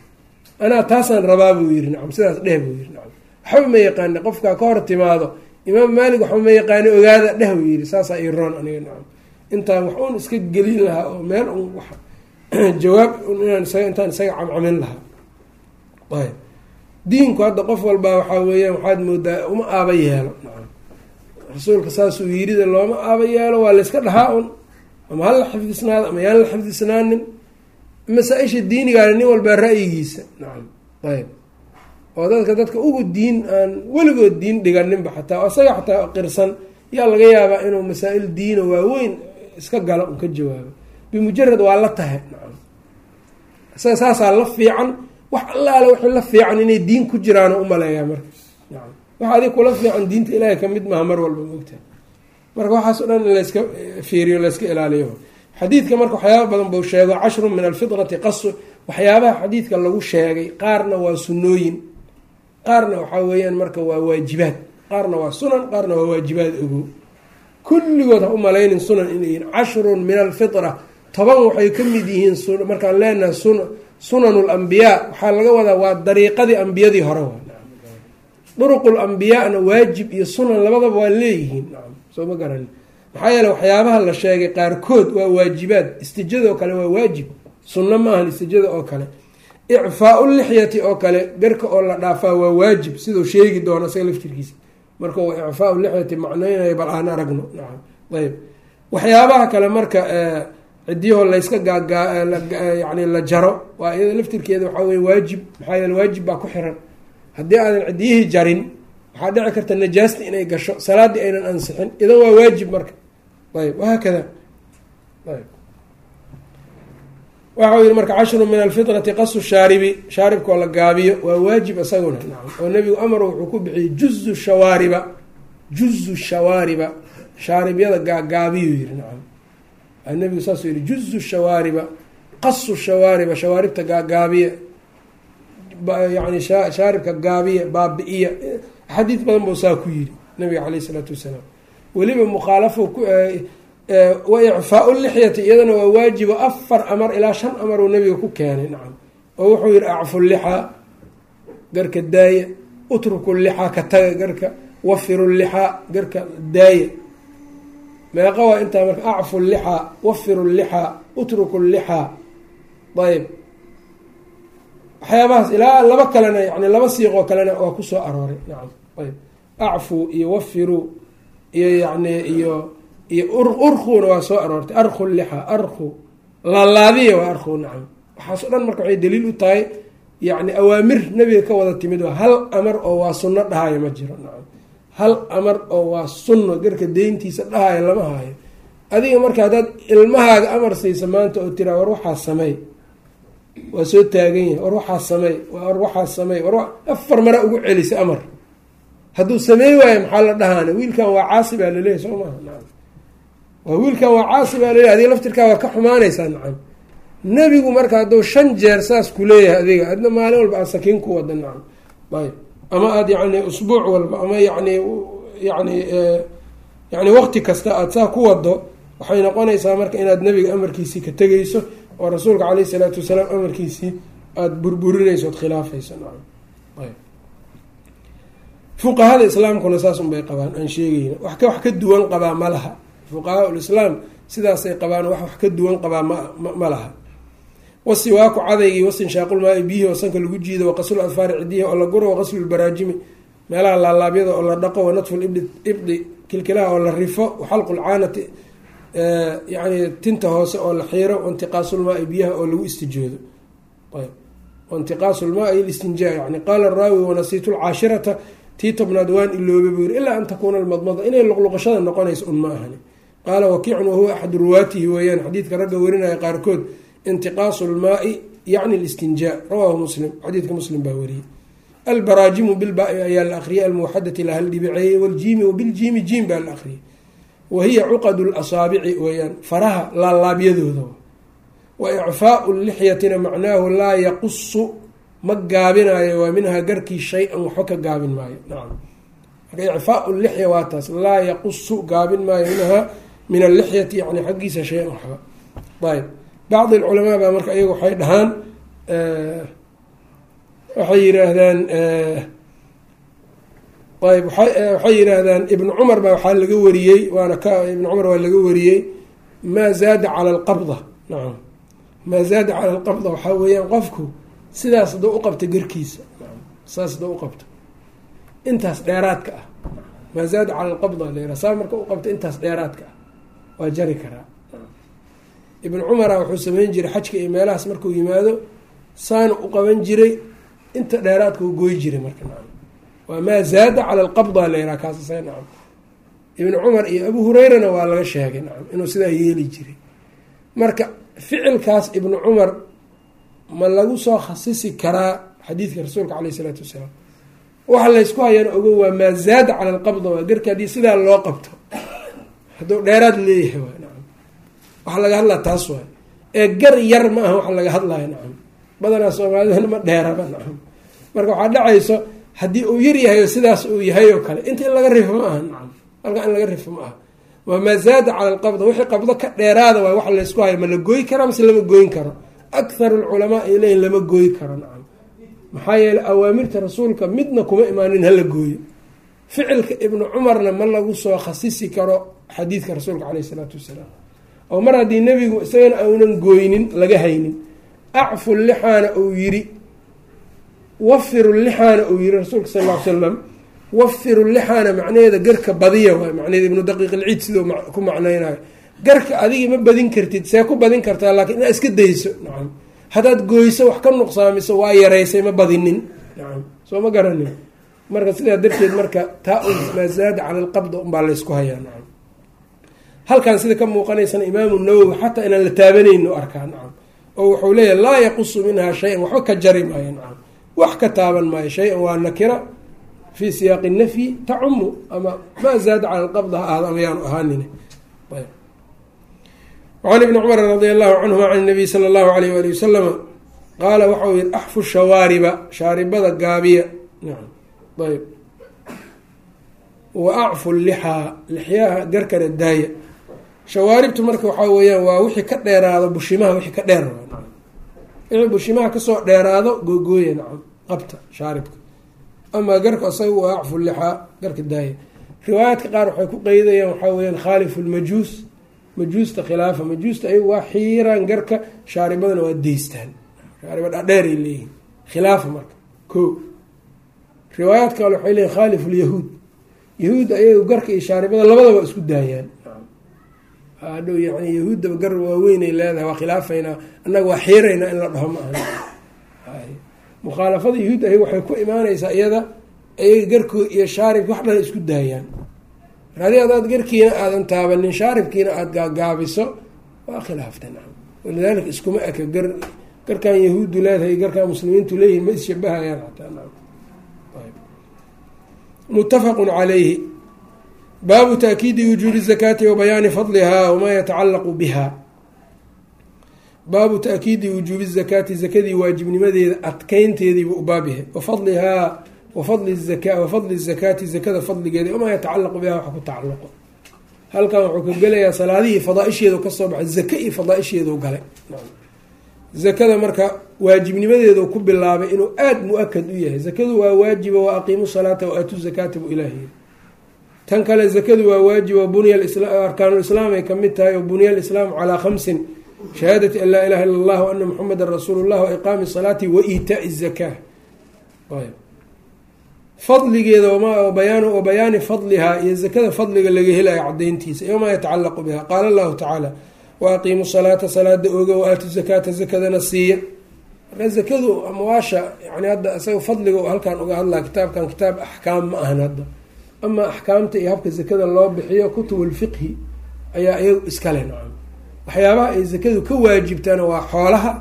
Anaa taasaan rabaa buu yihi nacam. Sidaas dheh buu yihi nacam. Waxba ma yaqaani qofkaa ka hor timaado imaam maalik waxba ma yaqaani ogaada dheh buu yihi saasaa iroon aniga nacam intaan wax un iska gelin lahaa oo meel un wax [CLEARS THROAT] jawaab inaan isaga intaan isaga camcamin lahaa. Ayb diinku hadda qof walbaa waxaa weeyaan waxaad moodaa uma aaba yeelo. Nacam. Rasuulka saasuu yirida looma aaba yeelo waa layska dhahaa un ama hala xifdisnaado ama yaan la xifdisnaanin. Masaa-isha diinigaana nin walbaa ra'yigiisa. Nacam. Ayb oo dadka dadka ugu diin aan weligood diin dhiganinba xataa isaga xataa qirsan yaa laga yaabaa inuu masaa-il diino waaweyn iska galo un ka jawaabo. Bimujarad waa la tahay isaga saasaa la fiican wax allaale wixii la fiican inay diin ku jiraan umaleeyaa marka wax adig kula fiican diinta ilaahay ka mid maaha mar walba moogtaha marka waxaas dhan in layska fiiriyo layska ilaaliyo. Xadiidka marka waxyaaba badan buu sheego cashrun min alfitrati qasu waxyaabaha xadiidka lagu sheegay qaarna waa sunnooyin qaarna waxaa weeyaan marka waa waajibaad qaarna waa sunan qaarna waa waajibaad ogow. Kulligood ha u malaynin sunan inay yihiin cashrun min alfitra toban waxay ka mid yihiin markaan leenahay sun sunanu lambiyaa waxaa laga wadaa waa dariiqadii ambiyadii hore duruqu lambiyaana waajib iyo sunan labadaba waa leeyihiin. Soo ma garani maxaa yeele waxyaabaha la sheegay qaarkood waa waajibaad istijada oo kale waa waajib sunno ma ahan istijada oo kale icfaau lixyati oo kale garka oo la dhaafaa waa waajib siduu sheegi doono isaga laftirkiisa. Marka icfaau lixyati macnaynayo bal aan aragno. Nacam ayb waxyaabaha kale marka cidiyaho layska gaagayani la jaro waa iyada laftirkeeda waxaa wey waajib maxaa yeele waajib baa ku xiran. Haddii aadan cidiyihii jarin waxaa dhici karta najaasta inay gasho salaaddii aynan ansixin idan waa waajib marka. Ayb wahaakada. Ayb waxau yihi marka cashru min alfitrati qasu shaaribi. Shaaribkoo la gaabiyo waa waajib isaguna. Nacam oo nebigu amar wuxuu ku bixiyey juzu shawaariba. Juzu shawaariba. Shaaribyada gaagaabiyu yihi nacam nabigu saasuu yihi juzu shawaariba. Qasu shawaariba shawaaribta gaagaabiya yani shaaribka gaabiya baabi'iya. Badan buu saa ku yiri nabiga caleyh isalaatu wasalaam. Weliba mukhaalafo wa icfaau lixyati iyadana waa waajibo afar amar ilaa shan amar uu nabiga ku keenay nacam. Oo wuxuu yihi acfu lixaa garka daaya utruku lixaa ka taga garka. Wafiru lixaa garka daaya. Meeqa waa intaa marka acfu lixaa wafiru lixaa utruku lixaa ayb waxyaabahaas ilaa laba kalena yani laba siiqoo kalena waa ku soo arooray nacam. Ayb acfu iyo wafiru iyo yani iyo iyo urkuna waa soo aroortay. Arku lixa arku laalaadiya waa arku nacam. Waxaas o dhan marka waxay daliil u tahay yani awaamir nebiga ka wada timid waa hal amar oo waa sunno dhahayo ma jiro nacam. Hal amar oo waa sunno garka deyntiisa dhahayo lama hayo. Adiga marka haddaad ilmahaaga amar siisa maanta oo tiraa war waxaa sameey waa soo taagan yahay war waxaa sameey war waxaa sameey war afar mara ugu celisa amar. Hadduu sameey waayo maxaa la dhahaana? Wiilkan waa caasi baa laleeyahy soo maha nacam waa caasi baa laleeyahy adiga laftirkaa waa ka xumaanaysaa nacam. Nebigu marka hadduu shan jeer saas ku leeyahay adiga adna maalin walba aad sakiin ku wada nacam. Ayb ama aada yacni usbuuc walba ama yani yani yani waqti kasta aada saa ku wado waxay noqonaysaa marka inaad nebiga amarkiisii ka tegayso oo rasuulka caleyh isalaatu wasalaam amarkiisii aada burburinayso ood khilaafayso nacam. Fuqahada islaamkuna saas unbay qabaan aan sheegayna. Wax ka wax ka duwan qabaa ma laha fuqahaa lislaam sidaasay qabaan wax wax ka duwan qabaa ma laha. Wasiwaaku cadaygii wastinshaaqulmaai biyihi oo sanka lagu jiido waqasul adfaari cidihi oo la guro waqaslulbaraajimi meelaha laalaabyada oo la dhaqo wanatful ibdi kilkilaha oo la rifo waxalqulcaanati yani tinta hoose oo la xiiro waintiqaasulmaai biyaha oo lagu istijoodo. Waintiqaasulmaai listinjaa yani qaala raawi wanasiitu lcaashirata tii tobnaad waan ilooba buu yiri ilaa an takuuna almadmada. Inay luqluqashada noqonayso un ma ahani qaala wakiicun wahuwa axadu ruwaatihi weeyaan xadiidka ragga warinaya qaarkood intiqaasu lmaai yacni listinjaa rawaahu muslim xadiidka muslim baa wariyey. Albaraajimu bilba ayaa la akriyay almuwaxadati lahal dhibiceeyey waljiimi wabiljiimi jiim baa la akriyay wa hiya cuqadu lasaabici weeyaan faraha laalaabyadooda wa icfaau lixyatina macnaahu laa yaqusu ma gaabinayo waa minhaa garkii shay-an waxba ka gaabin maayo. Nacam marka icfaau lixya waa taas laa yaqusu gaabin maayo minhaa min allixyati yani xaggiisa shay-an waxba. Ayb. Bacdi alculamaa baa marka iyagu waxay dhahaan waxay yiraahdaan ayb waxay yiraahdaan ibnu cumar baa waxaa laga wariyey waana ka ibnu cumar waa laga wariyey maa zaada cala alqabda. Nacam maa zaada cala alqabda. Waxaa weeyaan qofku sidaas hadduu u qabto garkiisa. Saas hadduu u qabto. Intaas dheeraadka ah. Maa zaada cala alqabda saa marka u qabto intaas dheeraadka ah waa jari karaa. Ibn cumara wuxuu sameyn jiray xajka iyo meelahaas markuu yimaado saana u qaban jiray inta dheeraadka u goy jiray marka nacam. Waa maa zaada cala alqabda la yiraha kaasasa nacam. Ibn cumar iyo abu hureyrana waa laga sheegay nacam inuu sidaa yeeli jiray. Marka ficilkaas ibnu cumar ma lagu soo khasisi karaa xadiidka rasuulka caleyh isalaatu wasalaam. Waxa laysku hayana ogo waa maa zaada cala alqabda waa garka haddii sidaa loo qabto hadduu dheeraad leeyahay waa nacam. Waxa laga hadlaa taas waay. Ee gar yar ma aha waxa laga hadlaya nacam. Badanaa soomaalidana ma dheeraba nacam. Marka waxaa dhacayso haddii uu yar yahay oo sidaas uu yahay oo kale inta in laga rifo ma aha nacam. Halkaa in laga rifo ma aha. Waa maa zaada cala alqabda wixii qabdo ka dheeraada waay waxa laysku hayo ma la gooyi karaa mase lama gooyin karo. Akthar alculamaa ay leeyihiin lama gooyi karo nacam. Maxaa yeeley awaamirta rasuulka midna kuma imaanin hala gooyo ficilka ibnu cumarna ma lagu soo khasisi karo xadiidka rasuulka caleyh isalaatu wasalaam. Oo mar haddii nebigu isagana aunan gooynin laga haynin acfu lixaana uu yiri wafiru lixaana uu yiri rasuulka sal ly slam wafiru lixaana macnaheeda garka badiya waay macnaheeda ibnu daqiiq ilciid siduu ku macnaynayo. Garka adigi ma badin kartid see ku badin kartaa laakiin inaad iska dayso nacam. Haddaad gooyso wax ka nuqsaamiso waa yaraysay ma badinin nacam. Soo ma garanin. Marka sidaa darteed marka taa maa zaada cala alqabda unbaa laysku hayaa nacam halkan sida ka muuqanaysana imaamu nawowi xataa inaan la taabanayno arkaa nacam. Oo wuxuu leeyahay laa yaqusu minhaa shay-an waxba ka jari maayo nacam. Wax ka taaban maayo shay-an waa nakira. Fii siyaaqi nafyi tacumu ama maa zaada cala alqabda ha ahda ama yaanu ahaanin wacan ibni cumar radi allahu canhuma can nabiy sala allahu alayh waali wasalama qaala waxau yihi axfu shawaariba shaaribada gaabiya. Nacam. Ayb. Wa acfu lixaa lixyaha garkana daaya shawaaribtu marka waxaa weeyaan waa wixii ka dheeraado bushimaha wixii ka dheer. Wixii bushimaha ka soo dheeraado googooya nacam qabta shaaribka. Amaa garka asaga waa acfu garka daaya. Riwaayaadka qaar waxay ku qeydayaan waxaa weyaan khaalifu lmajuus majuusta khilaafa. Majuusta ayagu waa xiiraan garka shaaribadana waa deystaan shaariba dhadheeray leeyihiin khilaafa marka ko riwaayaad kale waxay leeyihiin khaalifu lyahuud yahuud ayagu garka iyo shaaribada labada waa isku daayaan hadhow yani yahuuddaba gar waaweynay leedahay waa khilaafaynaa annaga waa xiiraynaa in la dhaho ma ahan mukhaalafada yahuud ayagu waxay ku imaaneysaa iyada ayaga garkood iyo shaaribka wax dhan isku daayaan adi adaad garkiina aadan taabanin shaaribkiina aada gaagaabiso waa khilaafta nacam. Walidaalika iskuma eka gar garkan yahuuddu leedahay garkan muslimiintu leeyihiin ma isshabahayaan xataa nacam. Muttafaqun calayhi baabu taakiidi wujuubi zakaati wa bayaani fadlihaa wamaa yatacallaqu biha baabu taakiidi wujuubi zakaati zakadii waajibnimadeeda adkeynteediibu u baabyahay wafadlihaa wafadli zaka wafadli zakaati zakada fadligeeda wamaa yatacalaqu biha waxa ku tacalluqo halkan wuxuu ka gelayaa salaadihii fadaa-isheedu ka soo baxay zaka iyo fadaa-isheedu galay zakada marka waajibnimadeedu ku bilaabay inuu aada mu'akad u yahay zakadu waa waajiba wa aqiimu salaata wa aatu zakaata buu ilaahiy tan kale zakadu waa waajiba bunya arkaanulislaam ay ka mid tahay o bunya alislaamu calaa khamsin shahaadati an laa ilaha illa allah ana muxamedan rasuulu llah wa iqaami salaati wa iitaai zakaa fadligeeda wa bayaani fadlihaa iyo zakada fadliga laga helayo cadayntiisa iyo maa yatacalaqu biha qaala allahu tacaala wa aqiimu salaata salaada oga wa aatu zakaata zakadana siiya. Marka zakadu amwaasha yani hadda isaga fadliga halkan uga hadlaa kitaabkan kitaab axkaam ma ahan hadda ama axkaamta iyo habka zakada loo bixiyo kutubulfiqhi ayaa iyagu iskale nacam waxyaabaha ay zakadu ka waajibtaana waa xoolaha.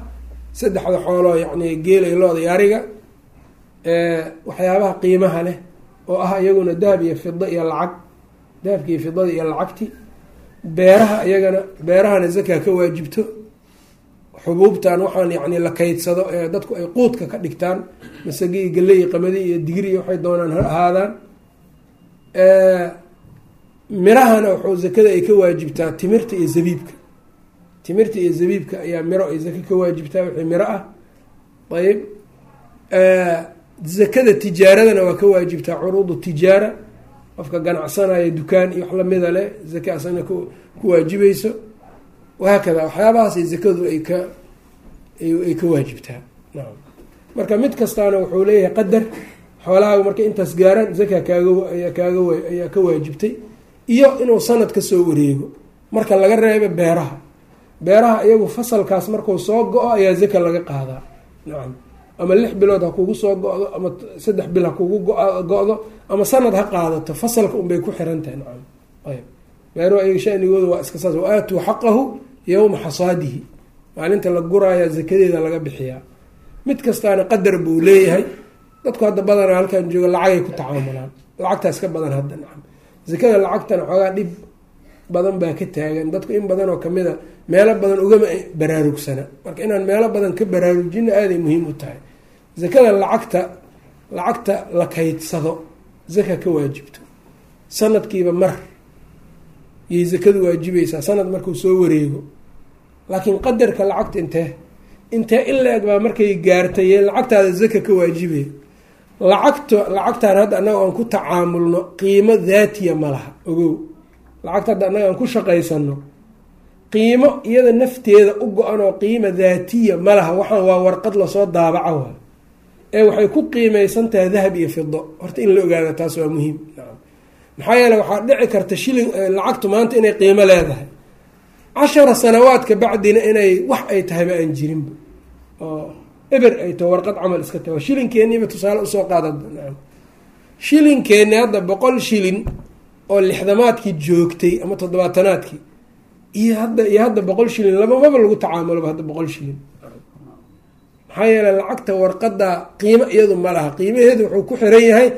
Saddexda xooloo yani geela iyo looda iyo ariga waxyaabaha qiimaha leh oo ah iyaguna dahab iyo fida iyo lacag dahabki iyo fidada iyo lacagti. Beeraha iyagana beerahana zakaa ka waajibto. Xubuubtan waxaan yani la kaydsado ee dadku ay quudka ka dhigtaan. Masage iyo galley iyo qamadi iyo digri iyo waxay doonaan ha ahaadaan mirahana wuxuu zakada ay ka waajibtaa timirta iyo zabiibka. Timirta iyo zabiibka ayaa miro ay zaka ka waajibtaa wixii miro ah. Ayb zakada tijaaradana waa ka waajibtaa curuudu tijaara qofka ganacsanaya dukaan iyo wax lamida leh zaka asagna ku waajibayso wahaakada waxyaabahaasay zakadu ay ka ay ka waajibtaa. Naam. Marka mid kastaana wuxuu leeyahay qadar xoolahaaga marka intaas gaaraan zaka kaaga kaaga ayaa ka waajibtay iyo inuu sanad ka soo wareego. Marka laga reebo beeraha beeraha iyagu fasalkaas marku soo go-o ayaa zaka laga qaadaa. Nacam ama lix bilood ha kugu soo go-do ama saddex bil ha kugu go-do ama sanad ha qaadato fasalka unbay ku xiran tahay. Nacam ayb beeruhu ayaga shanigooda waa iska saas. Wa aatuu xaqahu yowma xasaadihi. Maalinta la guraaya zakadeeda laga bixiyaa. Mid kastaana qadar buu leeyahay dadku hadda badanaa halkan jooga lacagay ku tacaamulaan. Lacagtaas ka badan hadda nacam. Zakada lacagtana xoogaa dhib badan baa ka taagan. Dadku in badan oo ka mid meelo badan ugama baraarugsana marka inaan meelo badan ka baraarujina aaday muhiim u tahay. Zakada lacagta lacagta la kaydsado zaka ka waajibto. Sanadkiiba mar yay zakadu waajibaysaa. Sanad markuu soo wareego. Laakiin qadarka lacagta intee intee in la eg baa markay gaartay lacagtaada zaka ka waajibaya lacagto lacagtaan hadda annaga aan ku tacaamulno qiimo daatiya ma laha ogow. Lacagta hadda annaga aan ku shaqaysano qiimo iyada nafteeda u go-an oo qiima daatiya ma laha waxaan waa warqad la soo daabaca waa ee waxay ku qiimeysan tahay dahab iyo fido horta in la ogaada taas waa muhiim. Maxaa yeele waxaa dhici karta shilin lacagtu maanta inay qiimo leedahay. Cashara sanawaad ka bacdina inay wax ay tahayba aan jirinba eber ay taho warqad camal iska taho shilinkeeniiba tusaale u soo qaada shilinkeeni hadda boqol shilin oo lixdamaadkii joogtay ama toddobaatanaadkii iyo hadda iyo hadda boqol shilin labamaba lagu tacaamuloba hadda boqol shilin. Maxaa yeele lacagta warqada qiimo iyadu ma laha. Qiimaheedu wuxuu ku xiran yahay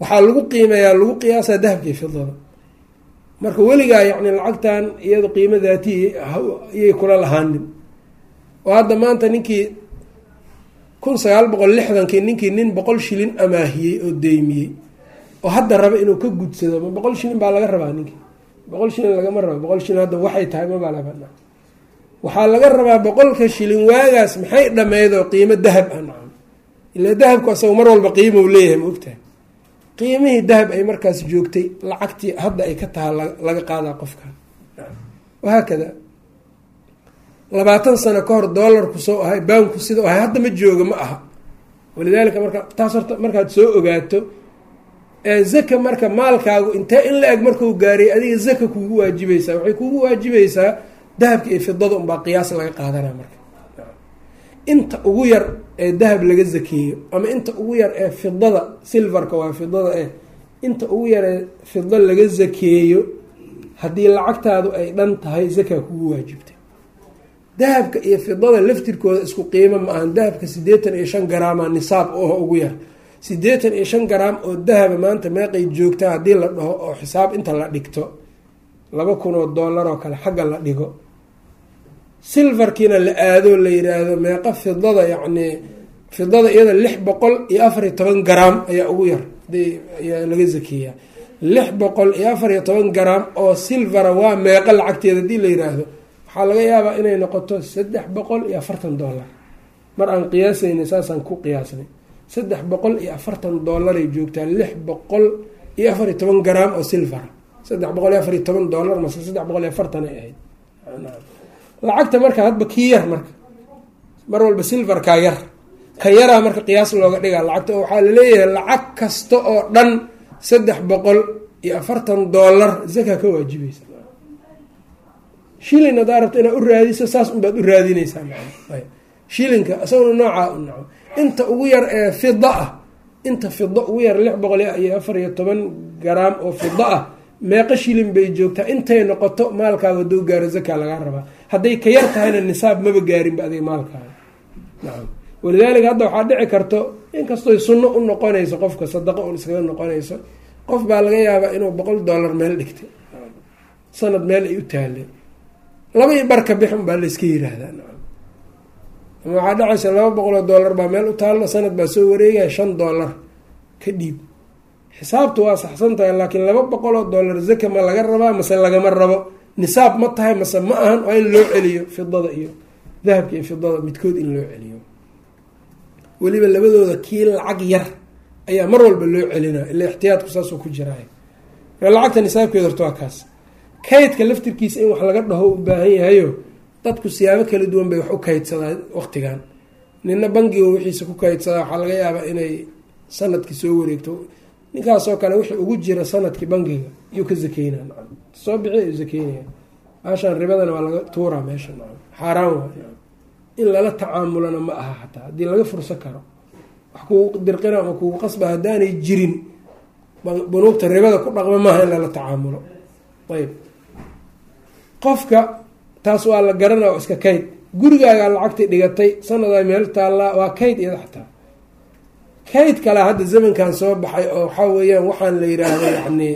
waxaa lagu qiimeeyaa lagu qiyaasaa dahabkii fidada marka weligaa yacni lacagtan iyadu qiimo daatiyi iyay kula lahaanin. Oo hadda maanta ninkii kun sagaal boqol lixdankii ninkii nin boqol shilin amaahiyey oo deymiyey oo hadda raba inuu ka gudsado ma boqol shilin baa laga rabaa ninkii? Boqol shilin lagama rabo boqol shilin hadda waxay tahay mabaa laba waxaa laga rabaa boqolka shilin waagaas maxay dhameyd oo qiimo dahab ah nacam. Ilaa dahabku asaga mar walba qiimou leeyahay ma ogtahay. Qiimihii dahab ay markaas joogtay lacagtii hadda ay ka taha laga qaadaa qofkan. Wahaakada labaatan sano ka hor doolarku soo ahay baanku sidau ahay hadda ma jooga ma aha. Walidaalika marka taas horta markaad soo ogaato zaka marka maalkaagu intee in la eg markuu gaaray adiga zaka kugu waajibaysaa waxay kugu waajibaysaa dahabka iyo fidada unbaa qiyaas laga qaadanaa marka. Inta ugu yar ee dahab laga zakeeyo ama inta ugu yar ee fidada silverka waa fidada eh inta ugu yar ee fida laga zakeeyo haddii lacagtaadu ay dhan tahay zaka kugu waajibtay dahabka iyo fidada laftirkooda isku qiimo ma ahan. Dahabka siddeetan iyo shan garaama nisaab oo ugu yar siddeetan iyo shan garaam oo dahaba maanta meeqay joogtaa haddii la dhaho oo xisaab inta la dhigto. Laba kun oo dollar oo kale xagga la dhigo. Silverkiina la aado la yiraahdo meeqa fidada yacnii fidada iyada lix boqol iyo afar iyo toban garaam ayaa ugu yar. Ayaa laga zakeeyaa lix boqol iyo afar iyo toban garaam oo silvera waa meeqa lacagteeda haddii la yiraahdo waxaa laga yaabaa inay noqoto saddex boqol iyo afartan dollar. Mar aan qiyaasaynay saasaan ku qiyaasnay. Saddex boqol iyo afartan dollaray joogtaa lix boqol iyo afar iyo toban garaam oo silvera saddex boqol iyo afar iyo toban dollar mase saddex boqol iyo afartan ay ahayd. Lacagta marka hadba kii yar marka. Mar walba silverkaa yar. Ka yaraa marka qiyaas looga dhigaa lacagta. Waxaa la leeyahay lacag kasta oo dhan saddex boqol iyo afartan dollar zaka ka waajibaysa shilin haddaa rabto inaad u raadiso saas unbaad u raadinaysaa shilinka isaguna noocaa u naco. Inta ugu yar ee fida ah inta fida ugu yar lix boqol iyo afar iyo toban garaam oo fida ah meeqo shilin bay joogtaa. Intay noqoto maalkaaga haduu gaaro zaka lagaa rabaa. Hadday ka yar tahayna nisaab maba gaarinba adiga maalkaaga. Nacam walidaalika hadda waxaa dhici karto inkastoy sunno u noqonayso qofka sadaqo un iskaga noqonayso qof baa laga yaabaa inuu boqol dollar meel dhigtay. Sanad meel ay u taaleen laba iyo barka bixun baa layska yiraahdaa. Nacam ama waxaa dhacaysa laba boqoloo dollar baa meel u taallo sanad baa soo wareegaya shan dollar ka dhiib xisaabtu waa saxsan tahay laakiin laba boqoloo dollar zaka ma laga rabaa mase lagama rabo. Nisaab ma tahay mase ma ahan waa in loo celiyo fidada iyo dahabka iyo fidada midkood in loo celiyo. Weliba labadooda kii lacag yar ayaa mar walba loo celinaya ila ixtiyaadku saasuu ku jiraay lacagta nisaabkeeda horta waa kaas kaydka laftirkiisa in wax laga dhaho u baahan yahayo dadku siyaabo kala duwan bay wax u kaydsadaan waqtigan nina bangiga wixiisa ku kaydsadaa waxaa laga yaabaa inay sannadkii soo wareegto. Ninkaasoo kale wixii ugu jira sannadkii bangiga iyuu ka zakeynaa soo bixi zakeynaya baashaan ribadana waa laga tuuraa meesha xaaraan waa in lala tacaamulana ma aha xataa haddii laga fursan karo wax kugu dirqina ama kugu qasba haddaanay jirin bunuugta ribada ku dhaqma maaha in lala tacaamulo. Ayb qofka taas waa la garana oo iska kayd. Gurigaagaa lacagtii dhigatay sanadaa meel taallaa waa kayd iyada xataa kayd kale hadda zamankan soo baxay oo waxaa weeyaan waxaan la yiraahdo yacni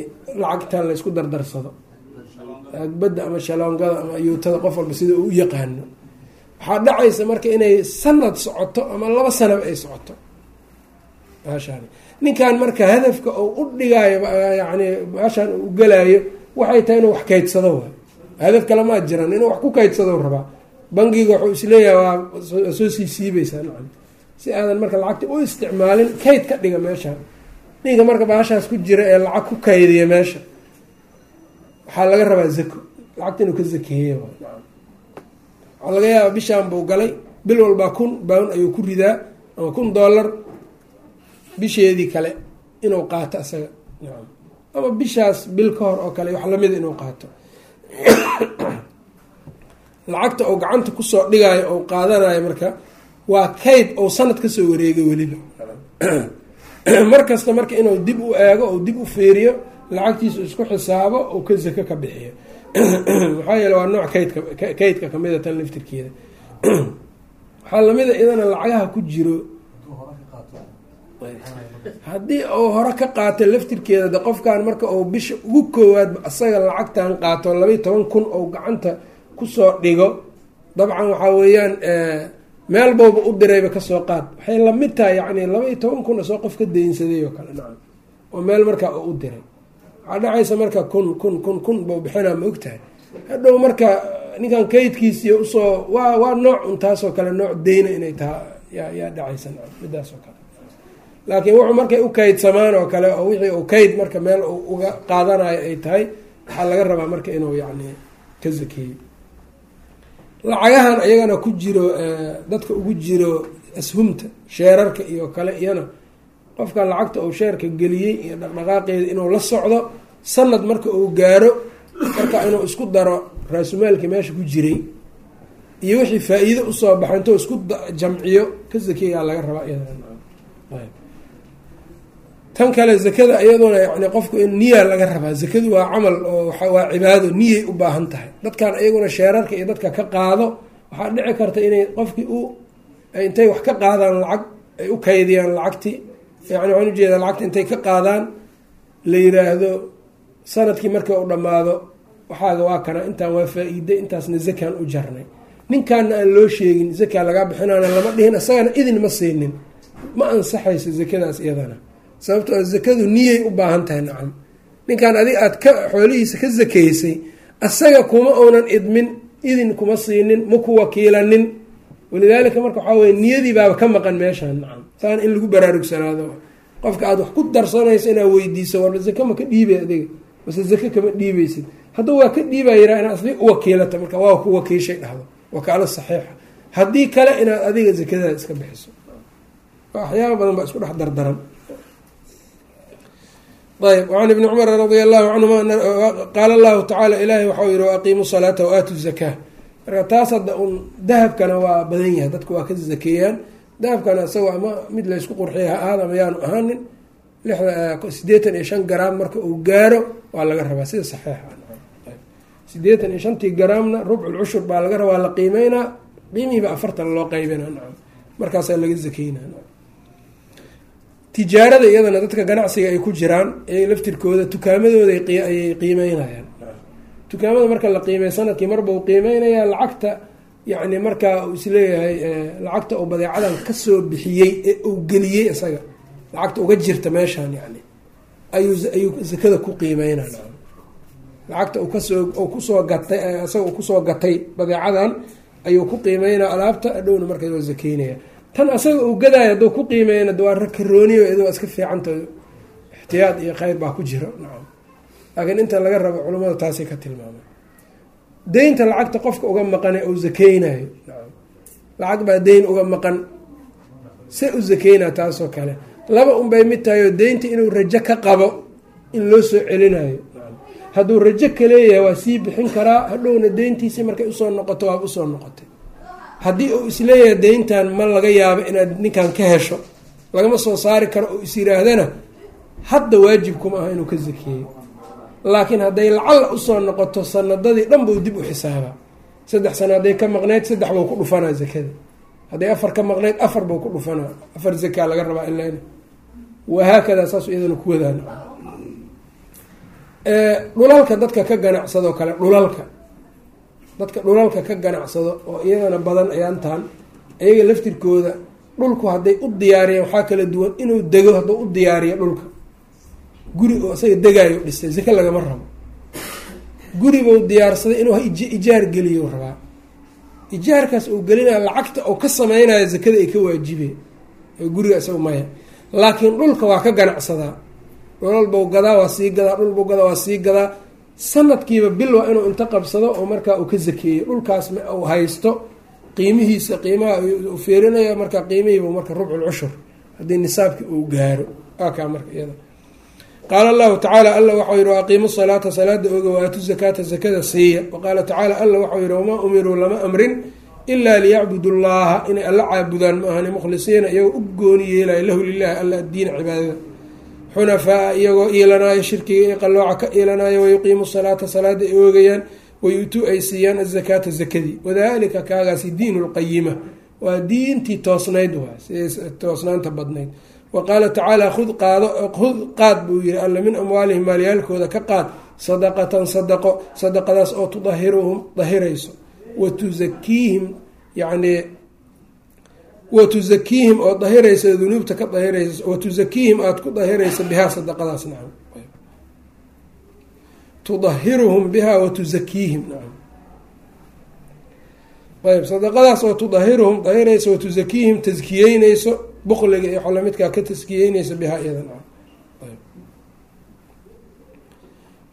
lacagtan laysku dardarsado. Agbadda ama shaloongada ama yuutada qof walba sida uu u yaqaano. Waxaa dhacaysa marka inay sanad socoto ama laba sanaba ay socoto. Maashaan. Ninkan marka hadafka uu u dhigaayo yani maashaan u gelaayo waxay tahay inuu wax kaydsado waay hadaf kale maa jiran inuu wax ku kaydsado rabaa. Bangiga wuxuu is leeyahay waa soo sii siibaysaa nacam. Si aadan marka lacagta u isticmaalin kayd ka dhiga meeshaan. Ninka marka baashaas ku jira ee lacag ku kaydiya meesha. Waxaa laga rabaa zako. Lacagta inuu ka zakeeye waxaa laga yaaba bishaan buu galay. Bil walbaa kun bown ayuu ku ridaa. Ama kun dollar bisheedii kale inuu qaato isaga ama bishaas bil ka hor oo kale wax lamida inuu qaato [COUGHS] lacagta uu gacanta ku soo dhigaayo ou qaadanayo marka waa kayd ou sanad ka soo wareegay weliba. [COUGHS] Mar kasta marka inuu dib u eego ou dib u fiiriyo lacagtiisu isku xisaabo ou ka zako ka bixiyo. [COUGHS] Maxaa yeele waa nooc kaydka kaydka kamida tan laftirkeeda. Waxaa lamida iyadana lacagaha ku jiro haddii uu hore ka qaato laftirkeeda de qofkan marka uu bisha ugu koowaad asaga lacagtan qaato labaiy toban kun ou gacanta ku soo dhigo dabcan waxaa weeyaan meel booba u dirayba ka soo qaad. Waxay la mid tahay yacni laba-iyo toban kun asoo qof ka daynsaday oo kale nacam. Oo meel markaa u diray. Waxaa dhacaysa marka kun kun kun kun bau bixinaa ma og tahay hadhow marka ninkan kaydkiisiiy u soo waa waa nooc un taasoo kale nooc deyna inay taha yaa yaa dhacaysa nacam midaas oo kale laakiin wuxuu markay u kaydsamaan oo kale oo wixii uu kayd marka meel uu uga qaadanayo ay tahay waxaa laga rabaa marka inuu yacni ka zakeeyo lacagahan ayagana ku jiro dadka ugu jiro ashumta sheerarka iyo kale iyana qofka lacagta uu sheerka geliyey iyo dhaqdhaqaaqeeda inuu la socdo sanad marka uu gaaro marka inuu isku daro raasumaalkii meesha ku jiray iyo wixii faa-iido u soo baxa intuu isku jamciyo ka zakeeyaa laga rabaa iyadana tan kale zakada iyaduna yani qofku in niya laga rabaa. Zakadu waa camal oo waa cibaado niyay u baahan tahay. Dadkan iyaguna sheerarka iyo dadka ka qaado waxaa dhici karta inay qofkii u intay wax ka qaadaan lacag ay u kaydiyaan lacagtii yani waxaan u jeedaa lacagta intay ka qaadaan la yiraahdo sannadkii marka u dhammaado. Waxaaga waa kana intaan waa faa-iiday intaasna zakaan u jarnay. Ninkaana aan loo sheegin zakaa lagaa bixinaana lama dhihin isagana idin ma siinin. Ma ansaxayso zakadaas iyadana sababtoo zakadu niyay u baahan tahay nacam. Ninkan adig aad ka xoolihiisa ka zakeysay asaga kuma uunan idmin idin kuma siinin ma ku wakiilanin. Walidaalika marka waxaa weye niyadii baaba ka maqan meeshaan nacam. Saan in lagu baraarugsanaado qofka aad wax ku darsanayso inaad weydiiso warba zake ma ka dhiibay adiga mase zake kama dhiibeysid hadduu waa ka dhiibaa yiraa inaad asli uwakiilata marka waa ku wakiishay dhahdo. Wakaalo saxiixa. Haddii kale inaad adiga zakadaada iska bixiso. Waxyaaba badan baa isku dhex dardaran ayb an ibni cumar radi allahu canhuma qaala allahu tacaala ilaahay waxau yihi waaqiimu salaata waaatu zakaa marka taas hadda un dahabkana waa badan yahay dadku waa ka zakeeyaan dahabkana isagoo ama mid laysku qurxiya ha ahaad ama ahaanin lixda sideetan iyo shan garaam marka uu gaaro waa laga rabaa. Sida saxiixa. Sideetan iyo shantii garaamna rubculcushur baa laga rabaa la qiimeynaa. Qiimihiiba afartan loo qaybina markaasaa laga zakeyna tijaarada iyadana dadka ganacsiga ay ku jiraan ee laftirkooda tukaamadooda ayay qiimeynayaan. Tukaamada marka la qiimey sannadkii marba uu qiimeynayaa lacagta yacni markaa uu is leeyahay lacagta uu badeecadan ka soo bixiyey ee uu geliyey isaga lacagta uga jirta meeshaan yani ayuu zakada ku qiimeynaa. Lacagta ka soo ku soo gatay isaga uu ku soo gatay badeecadan ayuu ku qiimeynaa alaabta adhowna markaa waa zakeynaya tan asaga uu gadaayo hadduu ku qiimeeyana waa rakarooniyo iyado waa iska fiicanta ixtiyaad iyo kheyr baa ku jiro nacam laakiin inta laga rabo culimmada taasay ka tilmaamay deynta lacagta qofka uga maqane uu zakeynayo nacam lacag baa deyn uga maqan se u zakeynaa taasoo kale. Laba unbay mid tahay oo deynta inuu rajo ka qabo in loo soo celinayo. Hadduu rajo ka leeyahay waa sii bixin karaa hadhowna deyntiisii markay u soo noqoto waaba u soo noqotay haddii uu is leeyahay deyntan ma laga yaabo inaad ninkan ka hesho. Lagama soo saari karo oo is yiraahdana hadda waajib kuma aha inuu ka zakeeyo laakiin hadday lacalla u soo noqoto sanadadii dhan buu dib u xisaabaa. Saddex sano hadday ka maqneyd saddex buu ku dhufanaa zakada. Hadday afar ka maqneyd afar buu ku dhufanaa. Afar zakaa laga rabaa ilaa wahaakadaa saas iyadana ku wadaan dhulalka dadka ka ganacsadoo kale dhulalka dadka dhulalka ka ganacsado oo iyadana badan ayaantaan iyaga laftirkooda dhulku hadday u diyaariyeen waxaa kala duwan inuu dego hadduu u diyaariyo dhulka. Guri oo isaga degaayo dhistay zake lagama rabo. Guribuu diyaarsaday inuu ijaar geliyo rabaa. Ijaarkaas uu gelinaya lacagta uu ka sameynayo zakada ay ka waajibeen guriga isaga maya. Laakiin dhulka waa ka ganacsadaa. Dholalbau gadaa waa sii gadaa dhulbau gadaa waa sii gadaa sanadkiiba bil waa inuu inta qabsado oo markaa uu ka sakeeyo dhulkaas uu haysto qiimihiisa qiimaha u feerinaya markaa qiimihiiba marka rubcu lcushur haddii nisaabkii uu gaaro. Aakaa marka iyada. Qaala allahu tacaala alla waxau yihi waaqiimu salaata salaada oga waaatu zakaata zakada siiya waqaala tacaala alla waxau yihi wamaa umiruu lama amrin ilaa liyacbudu llaha inay alla caabudaan ma ahani mukhlisiina iyagoo u gooni yeelaya lahu lilahi alla addiina cibaadada xunafaa iyagoo iilanaayo shirkiga iyo qallooca ka iilanaayo wayuqiimu salaata salaada ay oogayaan wayutuu ay siiyaan azakaata zakadii. Wadalika kaagaasi diinu lqayima waa diintii toosnayd toosnaanta badnayd. Wa qaala tacaala khud qaado khud qaad buu yihi alla min amwaalihim maalyaalkooda ka qaad sadaqatan sadaqo sadaqadaas oo tudahiruhum dahirayso. Wa tusakiihim yacnii wa tusakiihim oo dahiraysa dunuubta ka dahiraysa wa tusakiihim aada ku dahiraysa bihaa sadaqadaas nacam tudahiruhum bihaa wa tusakiihim nacam ayb sadaqadaas oo tudahiruhum dahiraysa wa tusakiihim taskiyeyneyso buqliga iyo xolamidkaa ka taskiyeyneysa bihaa iyada nacam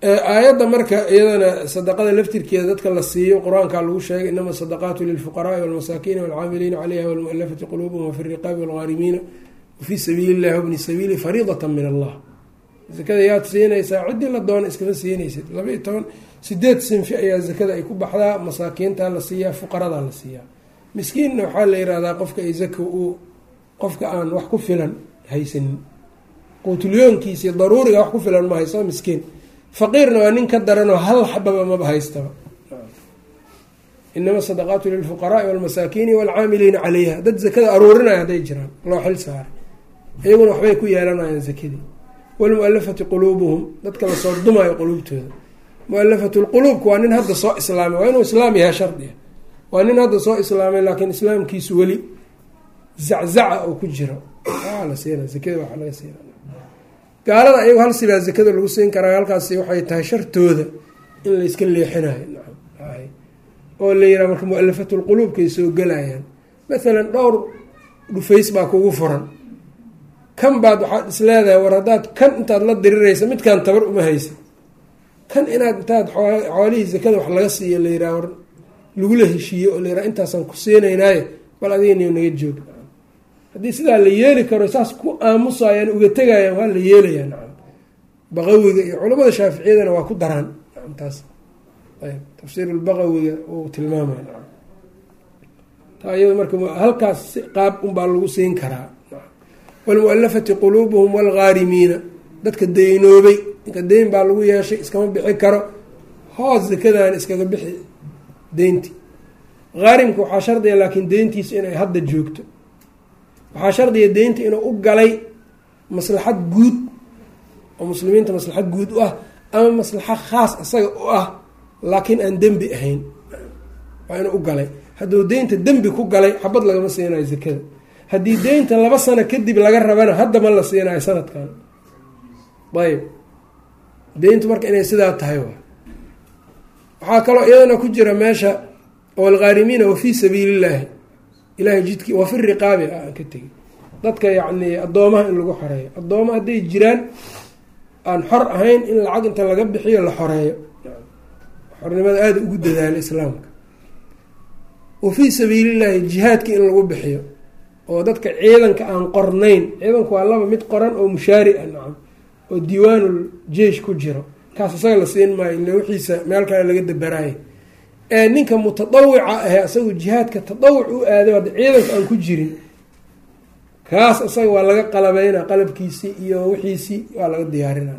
aayadda marka iyadana sadaqada laftirkeeda dadka la siiyo qur'aankaa lagu sheegay inama sadaqaatu lilfuqaraai walmasaakiini walcaamiliina caleyha walmualafati quluubum wafi riqaabi walghaarimiina wafii sabiili llahi wabni sabiili fariidata min allah. Zakada yaad siinaysaa ciddii la doona iskama siinaysid. Laba iyo toban sideed sinfi ayaa zakada ay ku baxdaa masaakiintaa la siiyaa fuqaradaa la siiyaa. Miskiinna waxaa la yihahdaa qofka ay zaka uu qofka aan wax ku filan haysanin. Quutulyoonkiisi daruuriga wax ku filan ma hayso miskiin faqiirna waa nin ka daranoo hal xababa maba haystaba. Inama sadaqaatu lilfuqaraai walmasaakiini walcaamiliina caleyha dad zakada aruurinaya hadday jiraan loo xil saaray. Iyaguna waxbay ku yeelanayaan zakadii. Walmualafati quluubuhum dadka la soo dumaayo quluubtooda. Mualafatu lquluubka waa nin hadda soo islaamay waa inuu islaam yahay shardiga waa nin hadda soo islaamay laakiin islaamkiisu weli zaczaca oo ku jiro. La siina zakada waxa laga siina gaalada ayago hal sibaa zakada lagu siin karaa halkaasi waxay tahay shartooda in la iska leexinayo. Oo la yiraha marka mualafatulquluubkay soo gelayaan mathalan dhowr dhufays baa kugu furan. Kan baad waxaad is leedahay war haddaad kan intaad la diriraysa midkaan tabar uma haysa. Kan inaad intaad xoolihii zakada wax laga siiyo la yiraha war lagula heshiiye oo la yiraha intaasaan ku siinaynaaye bal adigani naga joog haddii sidaa la yeeli karo saas ku aamusayaan uga tegayaan waa la yeelayaa nacam baqawiga iyo culamada shaaficiyadana waa ku daraan. Nacam taas. Ayb tafsiir lbaqawiga uu tilmaamaya nacam taa iyado marka halkaas si qaab unbaa lagu siin karaa. Walmualafati quluubuhum walghaarimiina dadka deynoobay ninka deyn baa lagu yeeshay iskama bixi karo. Hoos zakadaan iskaga bixi deynti. Haarimka waxaa shardiga laakiin deyntiisa inay hadda joogto waxaa shardiga deynta inuu u galay maslaxad guud oo muslimiinta maslaxad guud u ah ama maslaxo khaas isaga u ah laakiin aan dembi ahayn. Waa inuu u galay. Hadduu deynta dembi ku galay xabad lagama siinayo zakada. Haddii deynta laba sano kadib laga rabana hadda ma la siinayo sanadkan. Ayb deyntu marka inay sidaa tahay wa waxaa kaloo iyadana ku jira meesha walghaarimiina wafii sabiili llaahi ilahay jidkii wafi riqaabi ah aan ka tegay dadka yacni addoomaha in lagu xoreeyo. Addooma hadday jiraan aan xor ahayn in lacag inta laga bixiyo la xoreeyo. Xornimada aada ugu dadaalo islaamka. Wa fii sabiilillaahi jihaadka in lagu bixiyo. Oo dadka ciidanka aan qornayn. Ciidanku waa laba mid qoran oo mushaari ah nacam. Oo diiwaanul jeish ku jiro. Kaas isaga la siin maayo ile wixiisa meel kale laga dabaraayo ninka mutadawica ahe isagu jihaadka tadawuc u aaday hadda ciidanka aan ku jirin kaas isaga waa laga qalabeyna qalabkiisii iyo wixiisii waa laga diyaarina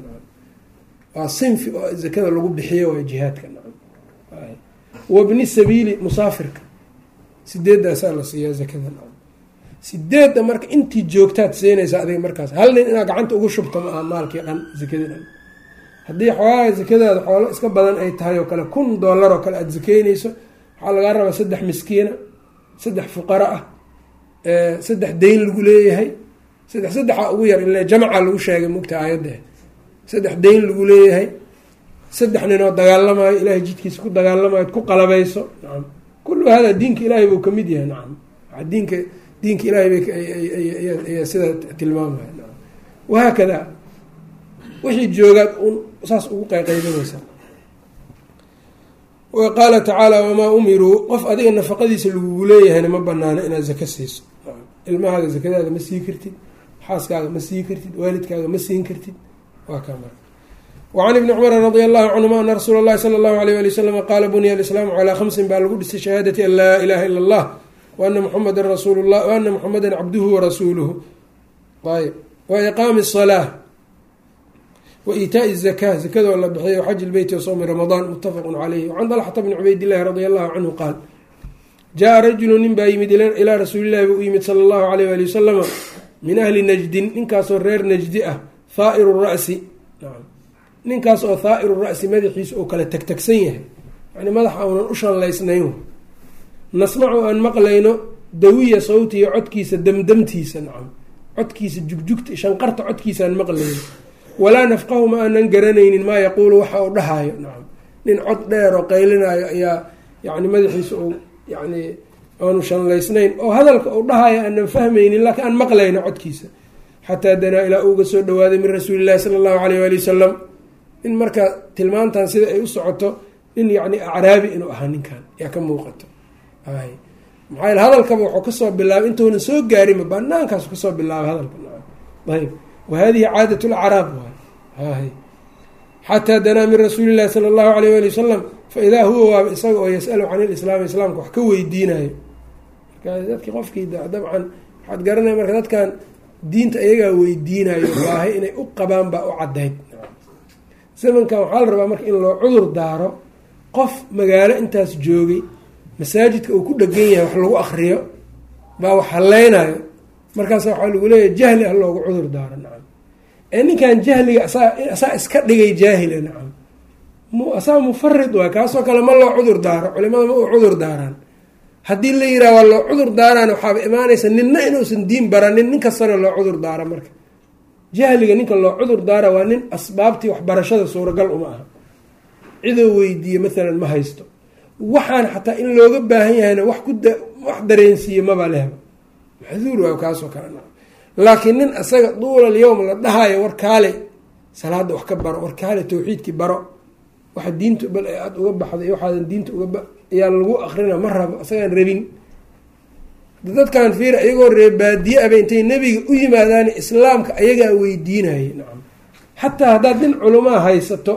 waa sinfi oo zakada lagu bixiyo waa jihaadka. Wabni sabiili musaafirka. Sideedaasaa la siiyaa zakada. Sideedda marka intii joogtaad siinaysa adiga markaas hal nin inaad gacanta ugu shubto ma aha maalkii dhan zakadii dhan haddii xoogaa zakadaada xoolo iska badan ay tahay oo kale kun dollar oo kale aada sakeynayso waxaa lagaa rabaa saddex miskiina saddex fuqara ah saddex deyn lagu leeyahay saddex saddexa ugu yar ile jamaca lagu sheegay mugta aayadda saddex deyn lagu leeyahay saddex ninoo dagaalamayo ilaahay jidkiisa ku dagaalamayo ku qalabayso nacam kullu hada diinka ilaahay buu ka mid yahay nacam diinka diinka ilahay bay sidaa tilmaamaya wahaakada wixii joogaad un saas ugu qayqaybanaysaa qaala tacaala wamaa umiruu qof adiga nafaqadiisa lagugu leeyahayna ma banaano inaad zako siiso. Ilmahaaga zakadaada ma sii kartid xaaskaaga ma sii kartid waalidkaaga ma siin kartid. Waa kaa mara wacan ibni cumara radia allahu canhuma ana rasuula allahi sala allahu aleyh ali wasalama qaala buniya alislaamu calaa khamsin baa lagu dhisay shahaadati an laa ilaaha ila allah waana muxamadan rasuullah waana muxamadan cabduhu warasuuluhu ayb wa iqaami salaa wa iitaai الzaka zakadoo la bixiyo xaji lbeyti wasowmi ramadaan mutafaqu caleyhi wacan dalxata bni cubaydillahi radia allahu canhu qaal jaa rajulu nin baa yimid ilaa rasuulillahi buu u yimid sala allahu alayh ali wasalama min ahli najdin ninkaasoo reer najdi ah thaa'iru ra'si ninkaas oo thaa'iru ra'si madaxiisa uu kala tagtagsan yahay yani madaxa uunan u shanlaysnayn nasmacu aan maqlayno dawiya sawtiyo codkiisa damdamtiisa nacam codkiisa jugjugta shanqarta codkiisaan maqlayno walaa nafqahu ma aanan garanaynin maa yaquulu waxa uu dhahaayo. Nacam nin cod dheer oo qaylinaayo ayaa yani madaxiisa uu yani aanu shanlaysnayn oo hadalka uu dhahaayo aanan fahmaynin laakiin aan maqlayno codkiisa. Xataa danaa ilaa uga soo dhawaaday min rasuuli llahi sala allahu alayh waali wasalam in markaa tilmaantan sida ay u socoto nin yacni acraabi inuu ahaa ninkan yaa ka muuqato. Maxaa yele hadalkaba wuxuu ka soo bilaabay intuunan soo gaarinba banaankaasu ka soo bilaabay hadalka. Ayb wa hadihi caadat lacraab waay xataa danaa min rasuuli llahi sala allahu alayh ali wasalam fa idaa huwa waaba isaga oo yasalu can ilislaami islaamka wax ka weydiinayo marka dadki qofkii dabcan waxaad garanaya marka dadkan diinta iyagaa weydiinayo baahay inay u qabaan baa u caddayd zamankan waxaa la rabaa marka in loo cudur daaro qof magaalo intaas joogay masaajidka uu ku dhegan yahay wax lagu akriyo baa wax haleynayo markaas waxaa lagu leeyahay jahli ah loogu cudur daaro nacam. Ee ninkan jahliga asaa iska dhigay jaahila nacam. Asaa mufarid waay kaasoo kale ma loo cudur daaro culimada ma u cudur daaraan. Haddii la yiraha waa loo cudur daaraan waxaaba imaanaysa ninna inuusan diin baranin nin kastana loo cudur daara marka. Jahliga ninka loo cudur daara waa nin asbaabtii waxbarashada suuragal uma aha. Cidoo weydiiye maalan ma haysto. Waxaan xataa in looga baahan yahayna wax ku wax dareensiiye maba lehba maxduur waa kaasoo kale. Laakiin nin isaga duulal yowm la dhahayo war kaale salaada wax ka baro war kaale tawxiidkii baro waxa diinta bal aada uga baxday waxaadan diinta uga ayaa lagu akrina ma rabo isagaan rabin. Dadkan fiir iyagoo reebaadiye aba intay nebiga u yimaadaan islaamka ayagaa weydiinaya nacam xataa haddaad nin culamaa haysato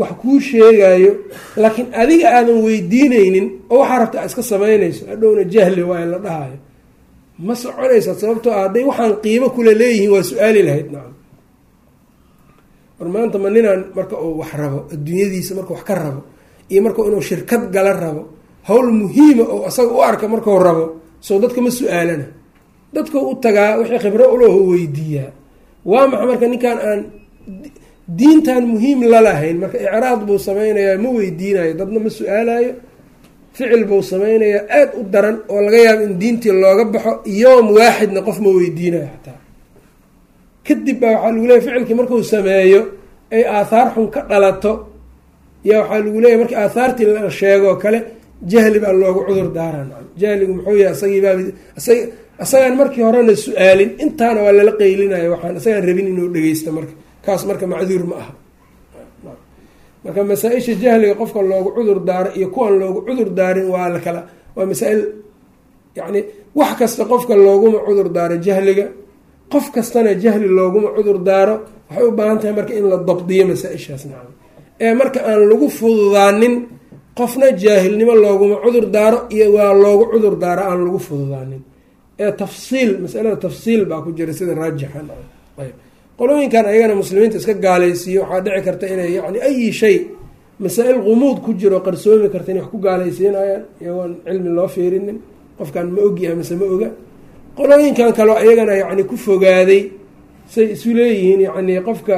wax kuu sheegayo laakiin adiga aadan weydiineynin oo waxaa rabta iska samaynayso hadhowna jahli waa la dhahayo ma soconaysa sababtoo ah hadday waxaan qiimo kula leeyihiin waa su'aali lahayd. Nacam war maanta ma ninaan marka uu wax rabo adduunyadiisa marka wax ka rabo iyo marka inuu shirkad gala rabo howl muhiima oo asaga u arka markau rabo soo dadka ma su'aalana. Dadka u tagaa wixii khibro ulaho weydiiyaa. Waa maxa marka ninkan aan diintan muhiim lalahayn? Marka icraad buu samaynayaa ma weydiinayo dadna ma su'aalayo ficil buu samaynayaa aada u daran oo laga yaabo in diintii looga baxo yoom waaxidna qof ma weydiinayo xataa. Kadib baa waxaa lagu leeyahy ficilkii markuu sameeyo ay aathaar xun ka dhalato yaa waxaa lagu leeyahy markii aathaartii la sheego oo kale jahli baa loogu cudur daaran jahligu muxuu yahay isagiibaa isagaan markii horena su'aalin intaana waa lala qeylinayo waxaan isagaan rabin inuu dhegeysto marka kaas marka macduur ma aha marka masaa-isha jahliga qofka loogu cudur daaro iyo kuwan loogu cudur daarin waa la kala waa masaa-il yacni wax kasta qofka looguma cudur daaro jahliga qof kastana jahli looguma cudur daaro waxay u baahan tahay marka in la dabdiyo masaa-ishaas nacam. Ee marka aan lagu fududaanin qofna jaahilnimo looguma cudur daaro iyo waa loogu cudur daaro aan lagu fududaanin. Ee tafsiil masalada tafsiil baa ku jira sida raajixa ayb qolooyinkan ayagana muslimiinta iska gaalaysiiyo waxaa dhici karta inay yani ayi shay masaa-il qumuud ku jiro qarsoomi karta inay wax ku gaalaysiinayaan iyagoon cilmi loo fiirinin qofkan ma ogyahay mase ma oga. Qolooyinkan kaleo ayagana yani ku fogaaday say isu leeyihiin yani qofka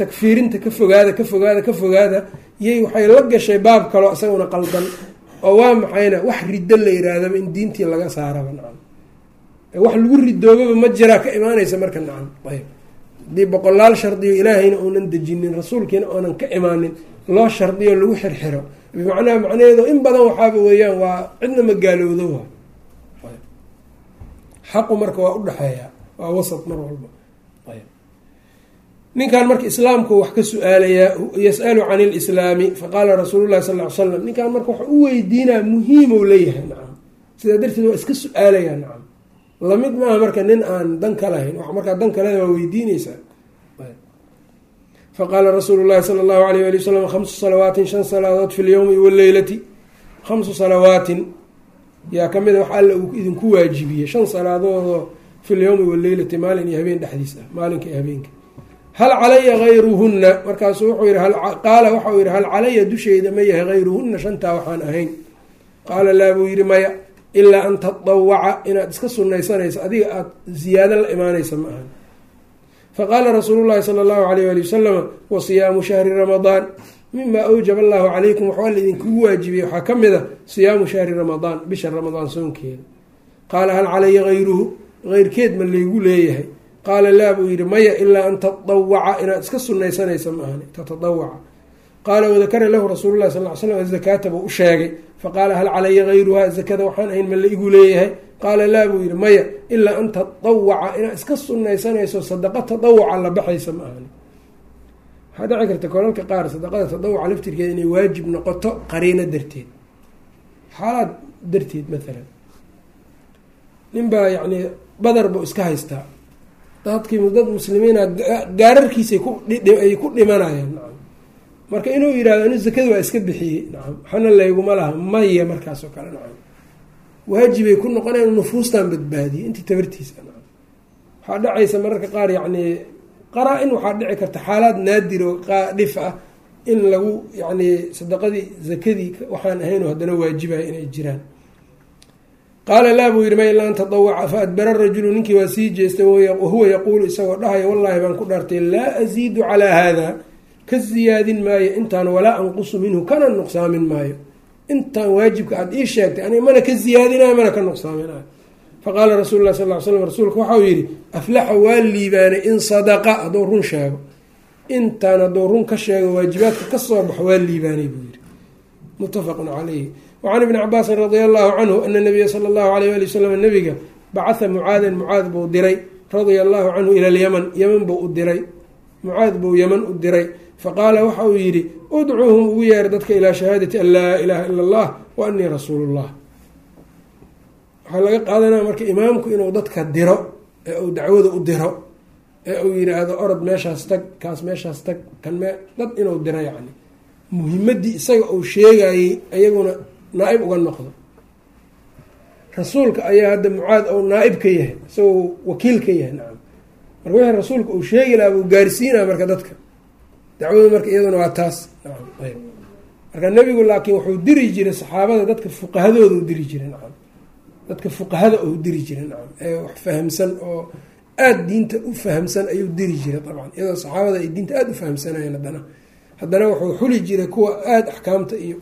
takfiirinta ka fogaada ka fogaada ka fogaada yay waxay la gashay baab kaloo isaguna qaldan oo waa maxayna wax riddo la yiraahdaba in diintii laga saaraba nacam. Wax lagu ridoobaba ma jiraa ka imaanaysa marka nacam. Ayb haddii boqolaal shardiyo ilaahayna uunan dejinin rasuulkiina oonan ka imaanin loo shardiyo lagu xirxiro. Bimacnaha macnaheedu in badan waxaaba weeyaan waa cidna ma gaalowdo wa xaqu marka waa udhexeeyaa waa wasat mar walba. Ninkan marka islaamku wax ka su'aalayaa yas'alu can ilislaami faqaala rasuulu llahi sal ly slam ninkan marka wax u weydiinaa muhiimow leeyahay nacam. Sidaa darteed waa iska su'aalayaa nacam la mid maaha marka nin aan dan ka lahayn markaa dan kaleda waa weydiineysaa faqaala rasuulu llahi sala allahu alayh ali wasalam khamsu salawaatin shan salaadood fi lyowmi waleylati khamsu salawaatin yaa ka mid a wax alla uu idinku waajibiyey shan salaadoodoo fi lyowmi waleylati maalin iyo habeen dhexdiis ah maalinka iyo habeenka. Hal calaya hayruhunna markaasu wuxuu yihi qaala waxau yihi hal calaya dusheyda ma yahay hayruhunna shantaa waxaan ahayn. Qaala laa buu yihi maya ilaa an tadawaca inaad iska sunaysanayso adiga aada ziyaado la imaanaysa ma ahan faqaala rasuulu llahi sala allahu alayh ali wasalama wa siyaamu shahri ramadaan. Mima awjaba allahu calaykum waxaa la idinkugu waajibiyey. Waxaa ka mid a siyaamu shahri ramadaan bisha ramadaan soonkeeda. Qaala hal calaya hayruhu heyrkeed ma laygu leeyahay. Qaala laa buu yihi maya ilaa an tadawaca inaad iska sunaysanaysa ma ahani. Tatadawaca qaala wadakara lahu rasuulu llahi sal l slam azakaata buu u sheegay faqaala hal calaya hayruhaa zakada waxaan ahayn ma la igu leeyahay qaala laa buu yihi maya ilaa an tadawaca inaad iska sunaysanayso sadaqa tadawuca la baxaysa ma ahani waxaa dhici karta kolalka qaar sadaqada tadawuca laftirkeeda inay waajib noqoto qariino darteed xaalaad darteed maalan nin baa yacni badar buu iska haystaa dadkii dad muslimiina gaararkiisay ku dhimanayaan marka inuu yidhahdo anu zakada waa iska bixiyey nacam waxana layguma laha maya markaasoo kale nacam waajibay ku noqonayan nufuustan badbaadiyey intii tabartiisa nacam waxaa dhacaysa mararka qaar yacni qaraa-in waxaa dhici karta xaalaad naadir oo dhif ah in lagu yacni sadaqadii zakadii waxaan ahayn oo haddana waajibaya inay jiraan. Qaala laa buu yihi ma ilaa an tadawaca fa adbara rajulu ninkii waa sii jeestay wahuwa yaquulu isagoo dhahaya wallaahi baan ku dhaartay laa asiidu calaa haada ka siyaadin maayo intaan walaa anqusu minhu kana nuqsaamin maayo. Intaan waajibka aada ii sheegtay aniga mana ka siyaadinayo mana ka nuqsaaminayo faqaala rasuulu lah sal l slam rasuulka waxau yihi aflaxa waa liibaanay in sadaqa hadduu run sheego. Intaan hadduu run ka sheego waajibaadka ka soo baxo waa liibaanay buu yihi muttafaqun calayhi. Wacan ibni cabaasin radia allahu canhu ana nabiya sala allahu alayh ali wasalam nabiga bacatha mucaadan mucaad buu diray radia allahu canhu ila lyaman yeman buu u diray mucaad buu yeman u diray faqaala waxa uu yidhi udcuuhum ugu yeer dadka ilaa shahaadati an laa ilaaha ila allah wa anii rasuulu llah waxaa laga qaadanaya marka imaamku inuu dadka diro ee uu dacwada u diro ee uu yidhaahdo orod meeshaas tag kaas meeshaas tag kan me dad inuu diro yacni. Muhimaddii isaga uu sheegayey iyaguna naa-ib uga noqdo. Rasuulka ayaa hadda mucaad ou naa-ib ka yahay isagoo wakiil ka yahay nacam. Marka wixii rasuulka uu sheegi lahaa buu gaarsiinaya marka dadka dacwadu marka iyaduna waa taas. Marka nebigu laakiin wuxuu diri jiray saxaabada dadka fuqahadooda u diri jiray nacam. Dadka fuqahada ou diri jiray nacam. Ee wax fahamsan oo aada diinta u fahamsan ayuu diri jiray dabcan. Iyadoo saxaabada ay diinta aada u fahamsanayeen haddana. Haddana wuxuu xuli jiray kuwa aada axkaamta iyo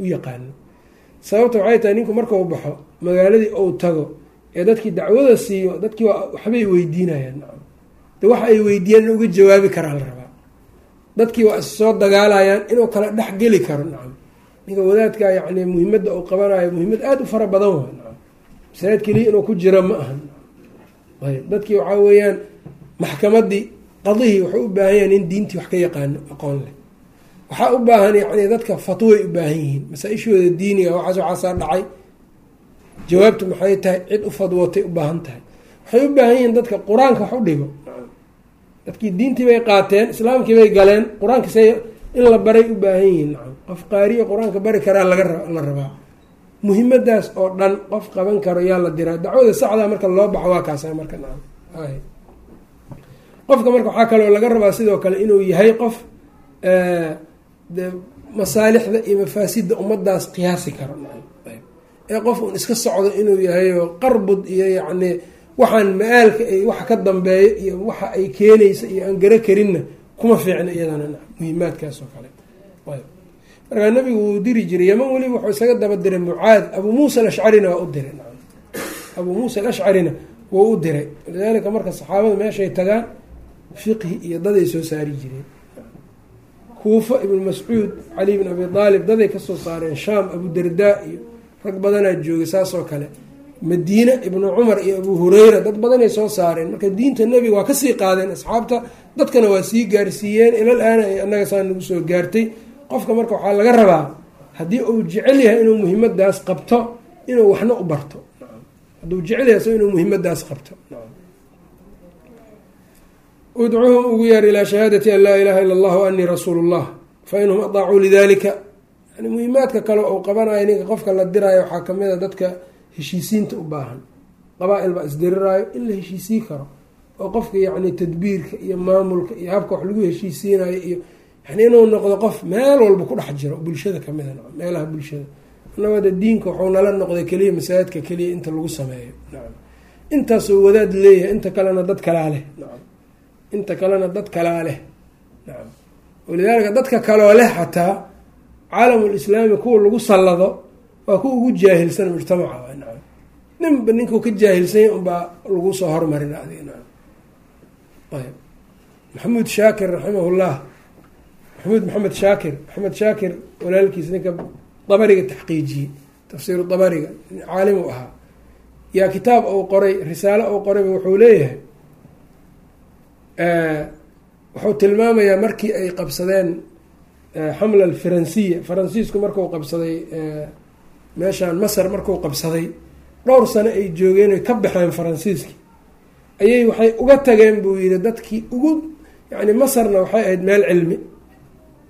u yaqaano sababta waxay tahay ninku markau baxo magaaladii ou tago ee dadkii dacwada siiyo dadkii waxbay weydiinayaan nacam. De waxa ay weydiiyaan uga jawaabi karaa la rabaa dadkii waa is soo dagaalayaan inuu kala dhex geli karo nacam. Ninka wadaadka yacni muhimadda uu qabanayo muhiimad aada u fara badan waa nacam. Masaajid keliya inuu ku jiro ma ahan ayb dadkii waxaa weeyaan maxkamadii qadihii wuxuu u baahan yahay nin diintii wax ka yaqaano aqoon leh. Waxaa u baahan yacni dadka fatwoay u baahan yihiin. Masaa-ishooda diiniga waxaas waxaasaa dhacay. Jawaabtu maxay tahay? Cid u fadwootay u baahan tahay. Waxay u baahan yihiin dadka qur'aanka wax u dhigo dadkii diintii bay qaateen islaamkii bay galeen qur'aanka say in la baray u baahan yihiin. Nacam. Qof qaariyo qur'aanka bari karaa laga la rabaa. Muhimadaas oo dhan qof qaban karo yaa la diraa. Dacwada saxdaa marka loo baxo waa kaasa marka nacam. Qofka marka waxaa kaloo laga rabaa sidoo kale inuu yahay qof masaalixda iyo mafaasidda ummadaas qiyaasi karo ee qof un iska socdo inuu yahayo qarbud iyo yacni waxaan ma-aalka ay waxa ka dambeeyo iyo waxa ay keenaysa iyo aan gara karinna kuma fiicna iyadana muhimaadkaas oo kale. Markaa nabigu wuu diri jiray yaman weliba wuxuu isaga daba diray mucaad abuu muusa alashcarina waa u diray abuu muusa alashcarina wuu u diray. Walidaalika marka saxaabada meeshay tagaan fiqhi iyo daday soo saari jireen. Kuufa ibnu mascuud cali bn abi aalib daday ka soo saareen shaam abu dardaa iyo rag badanaa joogay saasoo kale madiine ibnu cumar iyo abu hureyra dad badanay soo saareen. Marka diinta nebiga waa ka sii qaadeen asxaabta. Dadkana waa sii gaarsiiyeen. Ilal aana ay annaga saa nagu soo gaartay. Qofka marka waxaa laga rabaa haddii uu jecel yahay inuu muhiimadaas qabto inuu waxna u barto. Hadduu jecel yahay inuu muhiimadaas qabto. Udcuuhum ugu yeer ilaa shahaadati an laa ilaha illa allah anii rasuulu llah fa inhum adaacuu lidalika yani muhiimaadka kale uu qabanayo ninka qofka la diraayo waxaa ka mid dadka heshiisiinta u baahan. Qabaa-il baa isdiriraayo in la heshiisii karo oo qofka yacni tadbiirka iyo maamulka iyo habka wax lagu heshiisiinayo iyo yani inuu noqdo qof meel walba ku dhex jiro bulshada kamida nacam meelaha bulshada. Anagooda diinka waxuu nala noqday keliya masaajidka keliya inta lagu sameeyo. Nacam intaasoo wadaad leeyahay inta kalena dad kalaa nacam inta kalena dad kalaa leh. Nacam walidaalika dadka kaloo leh xataa caalamulislaami kuwa lagu sallado waa kuwa ugu jaahilsan mujtamaca ninba ninkuu ka jaahilsanya unbaa lagu soo hormarin adiga nacam ayb maxamuud shaakir raximahullah. Maxamuud maxamed shaakir. Maxamed shaakir walaalkiis ninka dabariga taxqiijiyey tafsiiru dabariga caalim u ahaa. Yaa kitaab uu qoray risaalo uu qorayba wuxuu leeyahay wuxuu tilmaamayaa markii ay qabsadeen xamla alfaransiya. Faransiisku marku qabsaday meeshaan masar marku qabsaday dhowr sano ay joogeen oy ka baxeen faransiiski. Ayay waxay uga tageen buu yihi dadkii ugu yani masarna waxay ahayd meel cilmi.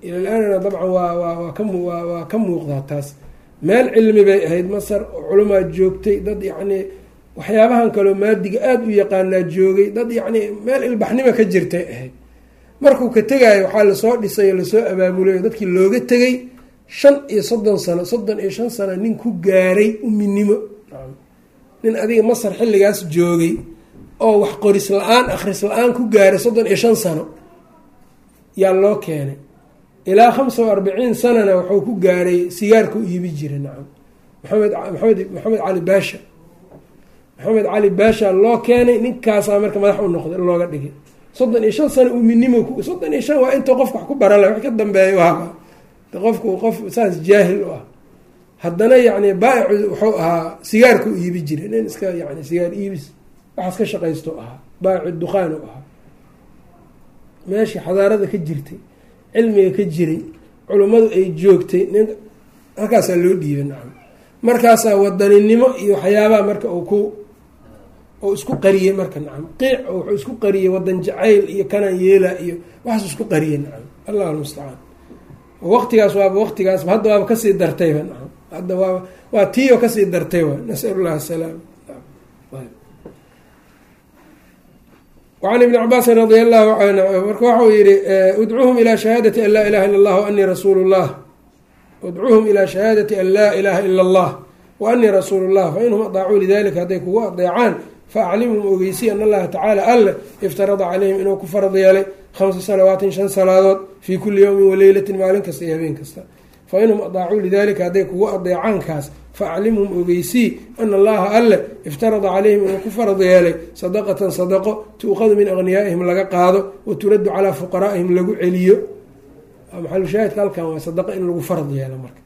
Ilal-aanana dabcan waa waa waa ka muuqdaa taas. Meel cilmi bay ahayd masar oo culamaa joogtay dad yacni waxyaabahan kaloo maadiga aada u yaqaanaa joogay dad yacni meel ilbaxnimo ka jirtay ahayd. Markuu ka tegaayo waxaa la soo dhisay oo la soo abaabulay dadkii looga tegay shan iyo soddon sano soddon iyo shan sano nin ku gaaray uminimo nin adiga masar xilligaas joogay oo wax qoris la'aan akhris la'aan ku gaaray soddon iyo shan sano yaa loo keenay. Ilaa khamsa wa arbiciin sanana wuxuu ku gaaray sigaarka u iibi jiray nacam. Maxamed maxamed maxamed cali baasha maxamed cali baasha loo keenay ninkaasaa marka madax u noqday looga dhigay. Soddon iyo shan sano uminimo soddon iyo shan waa inta qofka wax ku baran laha wax ka dambeeya haba qofku qof saas jaahil u ah haddana yacni baa'icu wuxuu ahaa sigaarka u iibi jiray nin iska yani sigaar iibis waxaas ka shaqaysto ahaa. Baa'icu dukhaan u ahaa. Meeshii xadaarada ka jirtay cilmiga ka jiray culummadu ay joogtay nin halkaasaa loo dhiibay nacam. Markaasaa wadaninimo iyo waxyaabaha marka uu ku oo isku qariyey marka nacam. Qiic oo wuxuu isku qariyey wadan jacayl iyo kanaan yeela iyo waxaas isku qariyey nacam. Allah almustacaan waqtigaas waaba waqtigaasba hadda ka sii dartayba nacam hadda waaba waa tiioo ka sii dartay wa nasal llah asalaam wacan ibni cabaasin radia allahu canhu marka waxau yihi udcuuhum ilaa shahaadati an laa ilaha illa allah anii rasuulu llah udcuuhum ilaa shahaadati an laa ilaha ila allah wa anii rasuulu llah fainhum adaacuu lidalika hadday kugu adeecaan faaclimhum ogeysi an allaha tacaala alle iftarada calayhim inuu ku farad yeelay khamsa salawaatin shan salaadood fii kulli yowmin waleylatin maalin kasta iyo habeen kasta fainhum adaacuu lidalika hadday kugu adeecaankaas faaclimhum ogeysii ana allaha alle iftarada calayhim inuu ku farad yeelay sadaqatan sadaqo tuuqadu min agniyaaihim laga qaado wa turaddu calaa fuqaraa'ihim lagu celiyo maxalushaahidka halkan waa sadaqo in lagu farad yeelo marka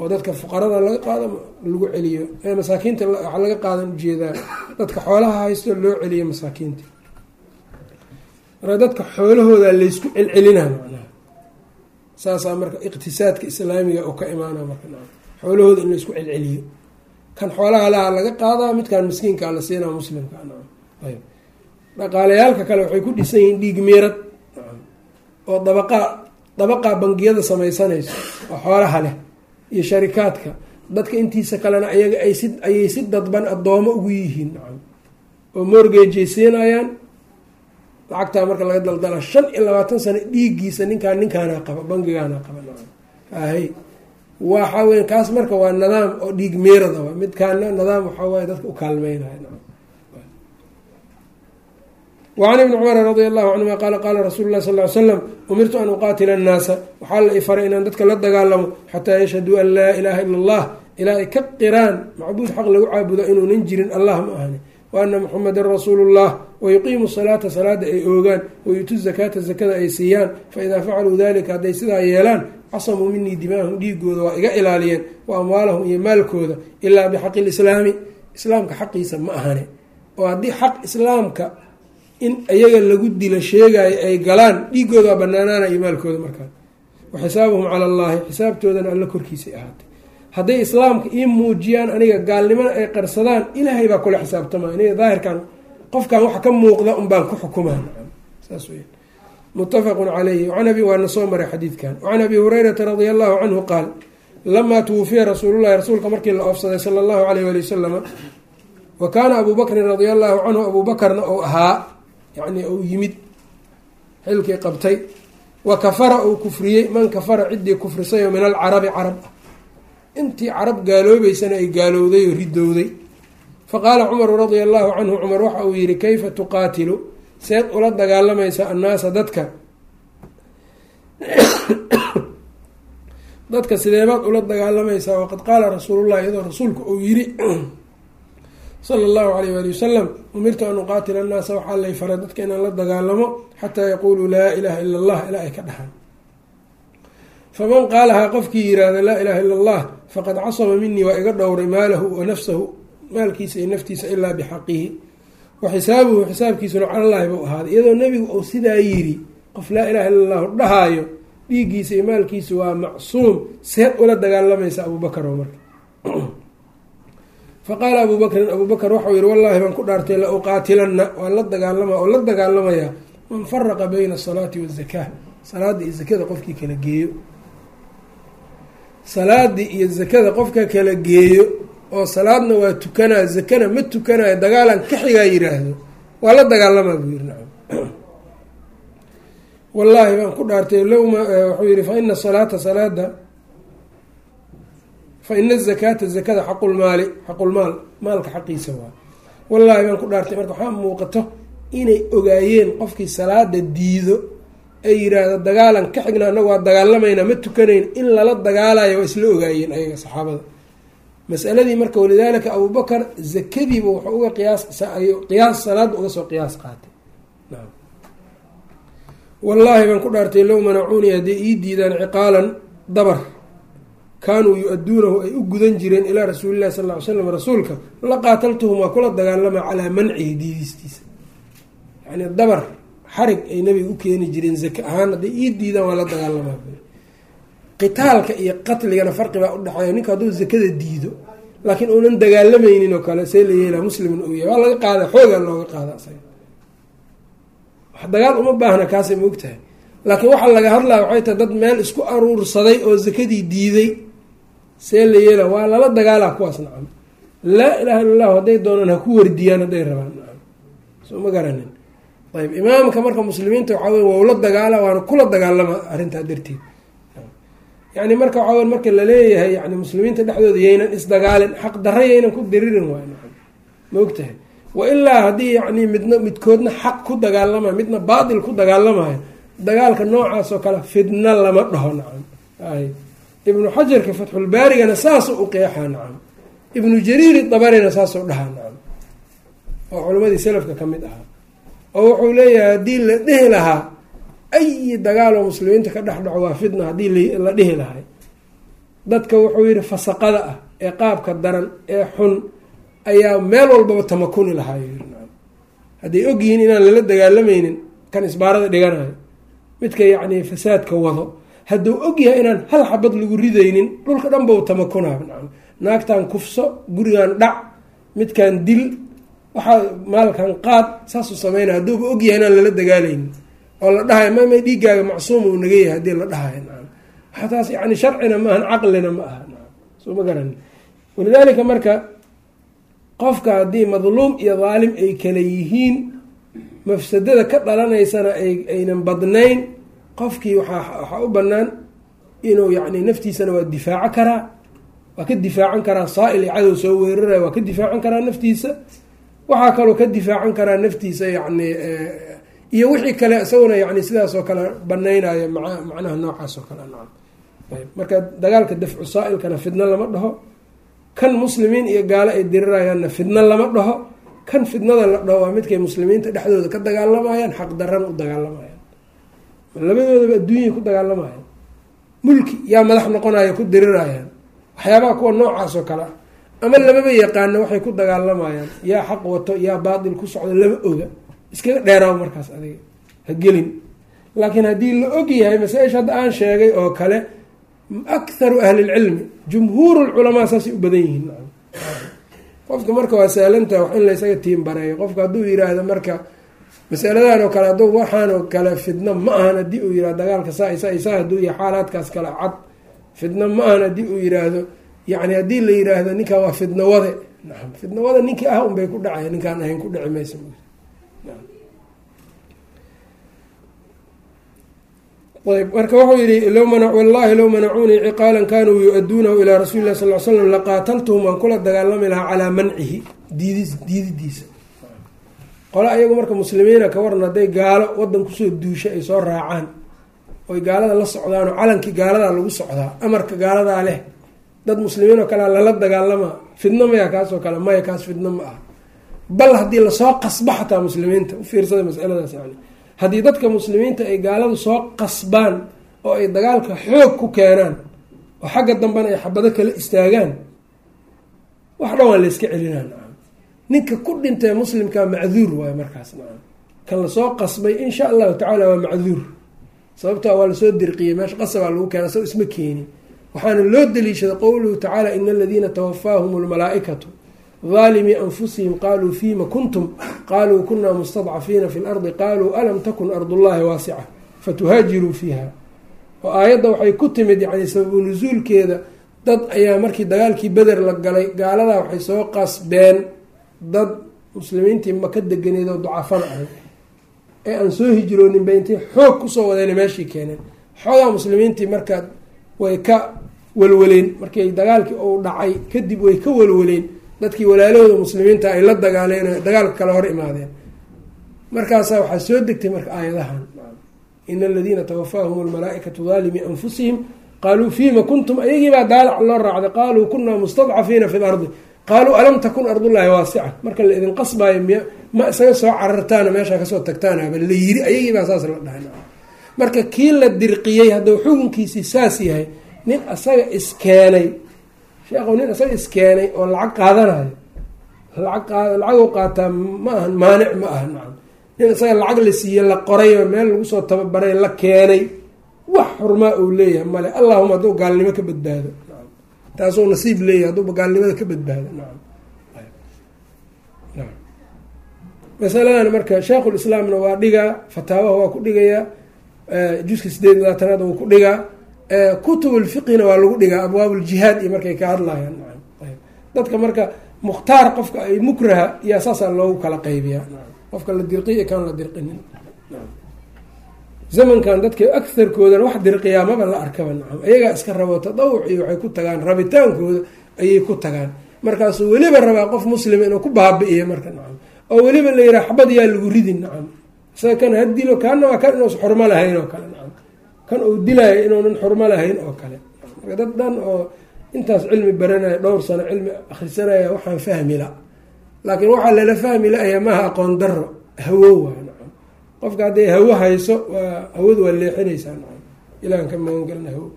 oo dadka fuqarada laga qaado lagu celiyo masaakiinta waxaa laga qaadan u jeedaa dadka xoolaha haysto loo celiyo masaakiinta marka dadka xoolahooda laysku celcelinaa macnaha saasaa marka iqtisaadka islaamiga oo ka imaana marka xoolahooda in laysku celceliyo. Kan xoolaha laha laga qaadaa midkan miskiinkaa la siinaa muslimka ayb dhaqaalayaalka kale waxay ku dhisan yihiin dhiig miirad oo dabaqaa dabaqaa bangiyada samaysanayso oo xoolaha leh iyo sharikaadka. Dadka intiisa kalena ayaga ay si ayay si dadban addoomo ugu yihiin oo morgagey siinayaan lacagtaa marka laga daldala shan iyo labaatan sano dhiiggiisa ninkaan ninkaana qaba bangigaana qaba. Ahay waxa weya kaas marka waa nidaam oo dhiig meerada wa midkaana nidaam waxaa waaye dadka u kaalmeynaya wacan ibni cumar radia allahu canhuma qaala qaala rasuulu lah sal ly slam umirtu an uqaatila annaasa. Waxaa la ifaray inaan dadka la dagaalamo xataa yashhaduu an laa ilaaha ila allah ilaa ay ka qiraan macbuud xaq lagu caabudo inuunan jirin allah ma ahani wa ana muxamadan rasuulu llah wayuqiimu salaata salaada ay oogaan wayutu zakaata zakada ay siiyaan faidaa facaluu dalika hadday sidaa yeelaan casamuu minii dimaahum dhiigooda waa iga ilaaliyeen wa amwaalahum iyo maalkooda ilaa bixaqi lislaami islaamka xaqiisa ma ahane. Oo haddii xaq islaamka in iyaga lagu dilo sheegayo ay galaan dhiigooda waa banaanaana iyo maalkooda markaa. Wa xisaabuhum cala allahi xisaabtoodana alla korkiisay ahaatay hadday islaamka ii muujiyaan aniga gaalnimona ay qarsadaan ilaahay baa kula xisaabtama aniga daahirkan qofkan waxa ka muuqda unbaan ku xukumaa saas weya muttafaqun calayhi. An abi waana soo maray xadiidkan. Wacan abi hurayrata radia allahu canhu qaal lamaa twufiya rasuulullahi rasuulka markii la oofsaday sala allahu alayh wali wasalama wa kaana abuu bakrin radia allahu canhu abuu bakarna ou ahaa yacni uu yimid xilkii qabtay wa kafara uu kufriyey. Man kafara ciddii kufrisayoo min alcarabi carab ah intii carab gaaloobeysana ay gaalowday oo ridowday faqaala cumaru radia allahu canhu cumar waxa uu yihi kayfa tuqaatilu? Seed ula dagaalamaysa annaasa dadka. [COUGHS] Dadka sideebaad ula dagaalamaysaa waqad qaala rasuulullah iyadoo rasuulku uu yiri [CLEARS THROAT] sala allahu alayh waali wasalam umirtu an uqaatila annaasa waxaa lay faray dadka inaan la dagaalamo xataa yaquuluu laa ilaha ila allah ilaa ay ka dhahaan faman qaalahaa qofkii yiraahda laa ilaha ila allah faqad casama minii waa iga dhowray maalahu wa nafsahu maalkiisa iyo naftiisa ilaa bixaqihi. Wa xisaabuhu xisaabkiisuna calallaahi buu ahaaday. Iyadoo nebigu uu sidaa yiri qof laa ilaha illa allahu dhahaayo dhiiggiisa iyo maalkiisa waa macsuum seed ula dagaalamaysa abuu bakar oo marka [CLEARS THROAT] abuu bakrin abuu bakr waxau yihi wallaahi baan ku dhaartay la uqaatilanna waan la dagaalama oo la dagaalamayaa man faraqa bayna asalaati wazakaa salaada iyo zakada qofkii kala geeyo salaadii iyo zakada qofka kala geeyo oo salaadna waa tukanaa zakana ma tukanayo dagaalan ka xigaa yiraahdo waa la dagaalamaa buu yiri nacam. [CLEARS THROAT] Wallaahi baan ku dhaartay lowma wuxuu yihi fa salaata salaada fa ina azakaata zakada xaqulmaali xaqulmaal maalka xaqiisa waa. Wallaahi baan ku dhaartay marka waxaa muuqato inay ogaayeen qofkii salaada diido ay yiraahdo dagaalan ka xigna anagu waa dagaalamaynaa ma tukanayn in lala dagaalayo waa isla ogaayeen ayaga saxaabada. Masaladii marka walidaalika abubakar zakadiiba wuxuu uga qiyaas qiyaas salaada uga soo qiyaas qaatay. Wallaahi baan ku dhaartay low manacuunii hadday ii diidaan ciqaalan dabar kaanuu yu-aduunahu ay u gudan jireen ilaa rasuulillahi sal ly slam rasuulka la qaataltuhum waa kula dagaalama calaa mancihi diidistiisa. Yani dabar xarig ay nabiga u keeni jireen zaka ahaan hadday ii diidaan waa la dagaalamaa qitaalka iyo qatligana farqi baa udhexeeya ninka hadduu zakada diido laakiin uunan dagaalamaynin oo kale see la yeelaa muslimin uu yahay. Waa laga qaada xoogaa looga qaada wax dagaal uma baahna kaasay ma ogtahay. Laakiin waxaa laga hadlaya waxay tahay dad meel isku aruursaday oo zakadii diiday see la yeela waa lala dagaalaa kuwaas nacam. Laa ilaha illa llahu hadday doonaan ha ku wardiyaan hadday rabaan nacam. Soo ma garanin ayb imaamka marka muslimiinta waxaa wey waa ula dagaala waana kula dagaalama arrintaa darteed. Yani marka waxaa wey marka la leeyahay yani muslimiinta dhexdooda yaynan isdagaalin xaq darra yaynan ku diririn waay ma ogtahay? Wa ilaa haddii yani midna midkoodna xaq ku dagaalamayo midna baatil ku dagaalamayo dagaalka noocaas oo kale fidna lama dhaho nacam. Ay ibnu xajarka fatxulbaarigana saasoo u qeexaa nacam. Ibnu jariiri dabarina saasoo dhahaa nacam. Oo culimadii salafka ka mid ahaa oo wuxuu leeyahay haddii la dhihi lahaa ayi dagaaloo muslimiinta ka dhex dhaco waa fitna haddii la dhihi lahay dadka wuxuu yihi fasaqada ah ee qaabka daran ee xun ayaa meel walbaba tamakuni lahaa hadday ogyihiin inaan lala dagaalamaynin kan isbaarada dhiganayo midka yacni fasaadka wado hadduu ogyahay inaan hal xabad lagu ridaynin dhulka dhan bau tamakunaa. Nacam naagtan kufso gurigan dhac midkan dil waxaa maalkan qaad saasuu sameynaya hadduuba ogyahay inaan lala dagaalaynin oo la dhahayo mamay dhiigaaga macsuum uu naga yahay haddii la dhahayo waxa taas yani sharcina ma ahan caqlina ma aha soo ma garani walidaalika marka qofka haddii madluum iyo daalim ay kala yihiin mafsadada ka dhalanaysana aynan badnayn qofkii waxaa u banaan inuu yani naftiisana waa difaaco karaa waa ka difaacan karaa saa-il cadow soo weeraraya waa ka difaacan karaa naftiisa waxaa kaloo ka difaacan karaa naftiisa yani iyo wixii kale isaguna yani sidaas oo kale banaynayo ma macnaha noocaas oo kale nacam. Marka dagaalka dafcu saa-ilkana fidno lama dhaho. Kan muslimiin iyo gaalo ay dirirayaanna fidno lama dhaho. Kan fidnada la dhaho waa midkay muslimiinta dhexdooda ka dagaalamayaan xaq daran u dagaalamayaan. Labadoodaba adduunyay ku dagaalamayaan. Mulki yaa madax noqonaya ku dirirayaan. Waxyaabaha kuwa noocaas oo kale. ah ama lamaba yaqaano waxay ku dagaalamayaan. Yaa xaq wato yaa baatil ku socdo lama oga. Iskaga dheeraaw markaas adiga. Ha gelin. Laakiin haddii la og yahay masaa-isha hadda aan sheegay oo kale akharu ahli lcilmi jumhuur lculamaa saasay u badan yihiin. Qofka marka waa saalantaha wax in laysaga tiim bareeyo. Qofka hadduu yiraahdo marka masaladan oo kale hadduu waxaanoo kale fidno ma ahan haddii uu yiraahdo dagaalka saa isa isaa hadduu yahay xaalaadkaas kale cad fidno ma ahan haddii uu yiraahdo yani haddii la yiraahdo ninkan waa fidno wade. Naam fidno wade ninkii ah unbay ku dhacaya ninkaan ahayn ku dhici maysa ayb marka wuxuu yihi low mana low manacuunii ciqaalan kanuu yu-aduunahu ilaa rasuuli lah sal l slam laqaataltuhum waan kula dagaalami lahaa calaa mancihi diidis diididiisa. Qole ayagu marka muslimiina ka waran hadday gaalo wadan ku soo duushay ay soo raacaan. Oy gaalada la socdaan oo calankii gaaladaa lagu socdaa amarka gaaladaa leh dad muslimiin oo kalea lala dagaalamaa fidno maya kaasoo kale? Maya kaas fidno ma aha. Bal haddii la soo qasbo xataa muslimiinta u fiirsada masaladaas yani haddii dadka muslimiinta ay gaaladu soo qasbaan oo ay dagaalka xoog ku keenaan oo xagga dambena ay xabado kala istaagaan wax dhan waa la yska celinaa nacam. Ninka ku dhintee muslimkaa macduur waayo markaas nacam. Kan la soo qasbay insha allahu tacaala waa macduur. Sababtaa waa la soo dirqiyey meesha qasabaa lagu keena sao isma keeni waxaana loo daliishaday qowluhu tacaala ina aladiina tawafaahum lmalaa-ikatu daalimii anfusihim qaaluu fiima kuntum qaaluu kunaa mustadcafiina fi lardi qaaluu alam takun ardullahi waasica fatuhaajiruu fiiha. Oo aayadda waxay ku timid yani sababu nusuulkeeda dad ayaa markii dagaalkii beder la galay gaaladaa waxay soo qasbeen dad muslimiintii maka deganeed oo ducafana ahay ee aan soo hijroonin bay intay xoog ku soo wadeen meeshii keeneen. Xoogaa muslimiintii markaa way ka walwaleen. Markii dagaalkii uu dhacay kadib way ka walwaleen. Dadkii walaalahooda muslimiinta ay la dagaaleen dagaalka kale hor imaadeen. Markaasaa waxaa soo degtay marka aayadahan. Ina aladiina tawafaahum almalaa-ikatu anfusihim. Qaaluu fiima kuntum ayagiibaa daalac loo raacday. Qaaluu kunaa mustadcafiina fi lardi qaaluu alam takun ardullaahi waasica marka la idin qasbaayo miy ma isaga soo carartaana meeshaa ka soo tagtaanaba la yiri ayagiibaa saas la dhahay. Marka kii la dirqiyey hadduu xukunkiisii saas yahay nin isaga iskeenay sheekhu nin isaga iskeenay oo lacag qaadanayo. Lacag lacaguu qaataa ma ahan maanic ma aha nacam nin isaga lacag la siiye la qoray oo meel lagu soo tababaray la keenay wax xurmaa uu leeyahay male allahuma hadduu gaalnimo ka badbaado nacam taasuu nasiib leeyahay hadduuba gaalnimada ka badbaado nacam masaladan marka sheikhulislaamna waa dhigaa fataawaha waa ku dhigayaa juska sideed labaatanaad wuu ku dhigaa kutubulfiqhina waa lagu dhigaa abwaabuljihaad iyo markay ka hadlayaan. Dadka marka mukhtaar qofka ay mukraha iyaa saasaa loogu kala qaybiyaa. Qofka la dirqiy kaan la dirqinin zamankan dadka agarkoodana wax dirqiyaa maba la arkaba nacam ayagaa iska rabo tadawuc iyo waxay ku tagaan rabitaankooda ayay ku tagaan. Markaasuu weliba rabaa qof muslima inuu ku baabi'iyo marka nacam. Oo weliba la yihaha xabad yaa lagu ridin nacam. Isaga kan hadilo kaana waa kan inuusa xurmo lahayn oo kale kan uu dilaayo inuunan xurmo lahayn oo kale. Marka dad dhan oo intaas cilmi baranaya dhowr sano cilmi akhrisanaya waxaan fahmi la laakiin waxaa lala fahmi la-aya maaha aqoon daro hawo waa nacam. Qofka hadday hawo hayso waa hawadu waa leexinaysaa nacam. Ilahan ka magangelna hawo.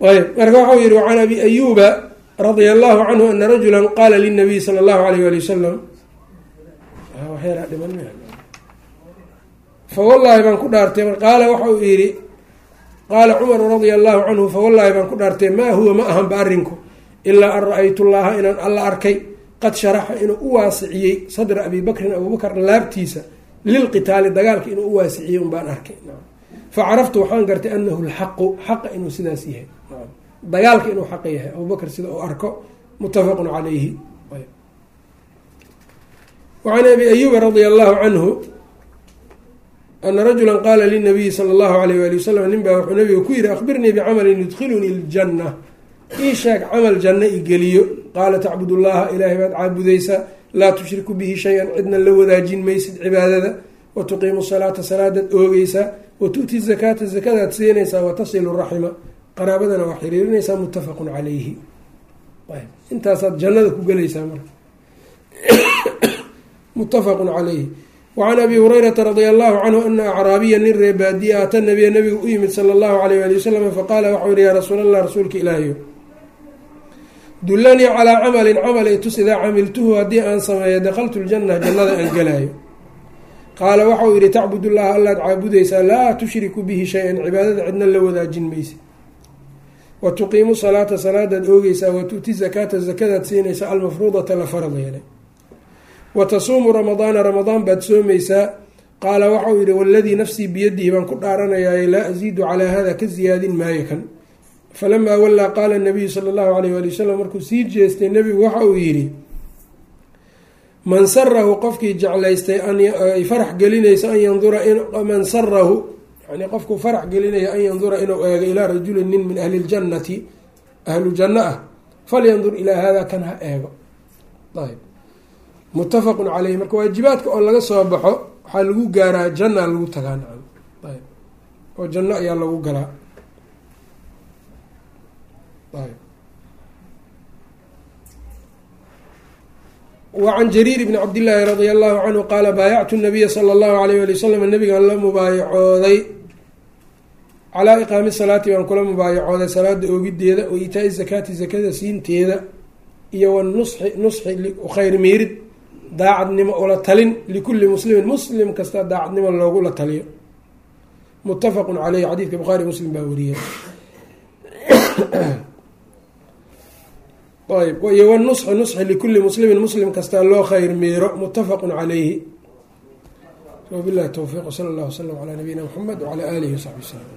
Ayb marka waxau yihi wacan abi ayuba radia allahu canhu ana rajula qaala linabiy sala allahu alayh wali wasalam fawallaahi baan ku dhaartay. Qaala waxa uu yidhi qaala cumaru radia allahu canhu fawallaahi baan ku dhaartay maa huwa ma ahanba arrinku ilaa an ra'aytu llaha inaan alla arkay. Qad sharaxa inuu u waasiciyey sadra abi bakrin abubakr laabtiisa lilqitaali dagaalka inuu u waasiciyey un baan arkay fa caraftu waxaan gartay anahu lxaqu xaqa inuu sidaas yahay. Dagaalka inuu xaqa yahay. Abubakr sida uu arko muttafaqun calayhi. Wacan abi ayuba radia allahu canhu ana rajula qaala linabiyi sala allahu alayh wali wasalam nin baa wuxuu nabiga ku yihi akhbirnii bicamalin yudkhilunii ljanna. Ii sheeg camal i geliyo. Qaala tacbud llaha ilaahay baad caabudaysaa laa tushriku bihi shay-an cidna la wadaajin maysid cibaadada. Wa tuqiimu salaata salaadaad oogeysaa wa tu'ti zakaata zakadaad siinaysaa. Wa tasilu raxima. Qaraabadana waa xiriirinaysaa muttafaqun calayhi. Intaasaad jannada ku gelaysaa marka. [COUGHS] Muttafaqun calayhi wacan abi hurayrata radia allahu canhu ana acraabiya nin ree baadiya ata nabiya nabiga u yimid sala allahu alayh ali wasalam faqaala waxau yihi yaa rasuul allah rasuulka ilaahiyo dullanii calaa camalin camal i tus idaa camiltuhu haddii aan sameeyo dakhaltu ljana jannada aan gelaayo qaala waxau yihi tacbud llaha allaad caabudaysaa laa tushriku bihi shay-an cibaadada cidna la wadaajin maysa wa tuqiimu salaata salaadaad oogeysaa wa tu'ti zakaata zakadaad siinaysaa almafruudata la farad yeelay wa tasuumu ramadaana ramadaan baad soomaysaa. Qaala waxau yihi waladii nafsii biyadihi baan ku dhaaranayaaye laa asiidu calaa hada ka siyaadin maayo kan. Falamaa wallaa qaala nabiyu sala allahu alayh waali wasalam markuu sii jeestay nebigu waxa uu yidhi man sarahu qofkii jeclaystay ay farax gelinayso an yandura man sarahu yani qofkuu farax gelinaya an yandura inuu eego ilaa rajulin nin min ahli ljannati ahlu janno ah falyandur ilaa hada kan ha eego. Ayb muttafaqun caleyhi marka waajibaadka oo laga soo baxo waxaa lagu gaaraa janna lagu tagaa nacam. Ayb oo janno ayaa lagu galaa. Ayb wacan jariir bni cabdillaahi radia allahu canhu qaala baayactu nabiya sala allahu alayh ali wasalam nabigaan la mubaayacooday calaa iqaami salaati baan kula mubaayacooday salaada oogideeda wa itaa-i zakaati zakada siinteeda iyo wanusxi nusxi khayr miirid daacadnimo ula talin likulli muslimin muslim kasta daacadnimo loogula taliyo. Muttafaqun caleyhi xadiidka bukhaari muslim baa wariyay [COUGHS] ayb iyo wanusxi nusxi likulli muslimin muslim kastaa loo khayr miiro muttafaqun caleyhi wabillahi towfiiq wsala allah wslam calaa nabiyina mxamed wcalaa aalihi wasaxbi wslm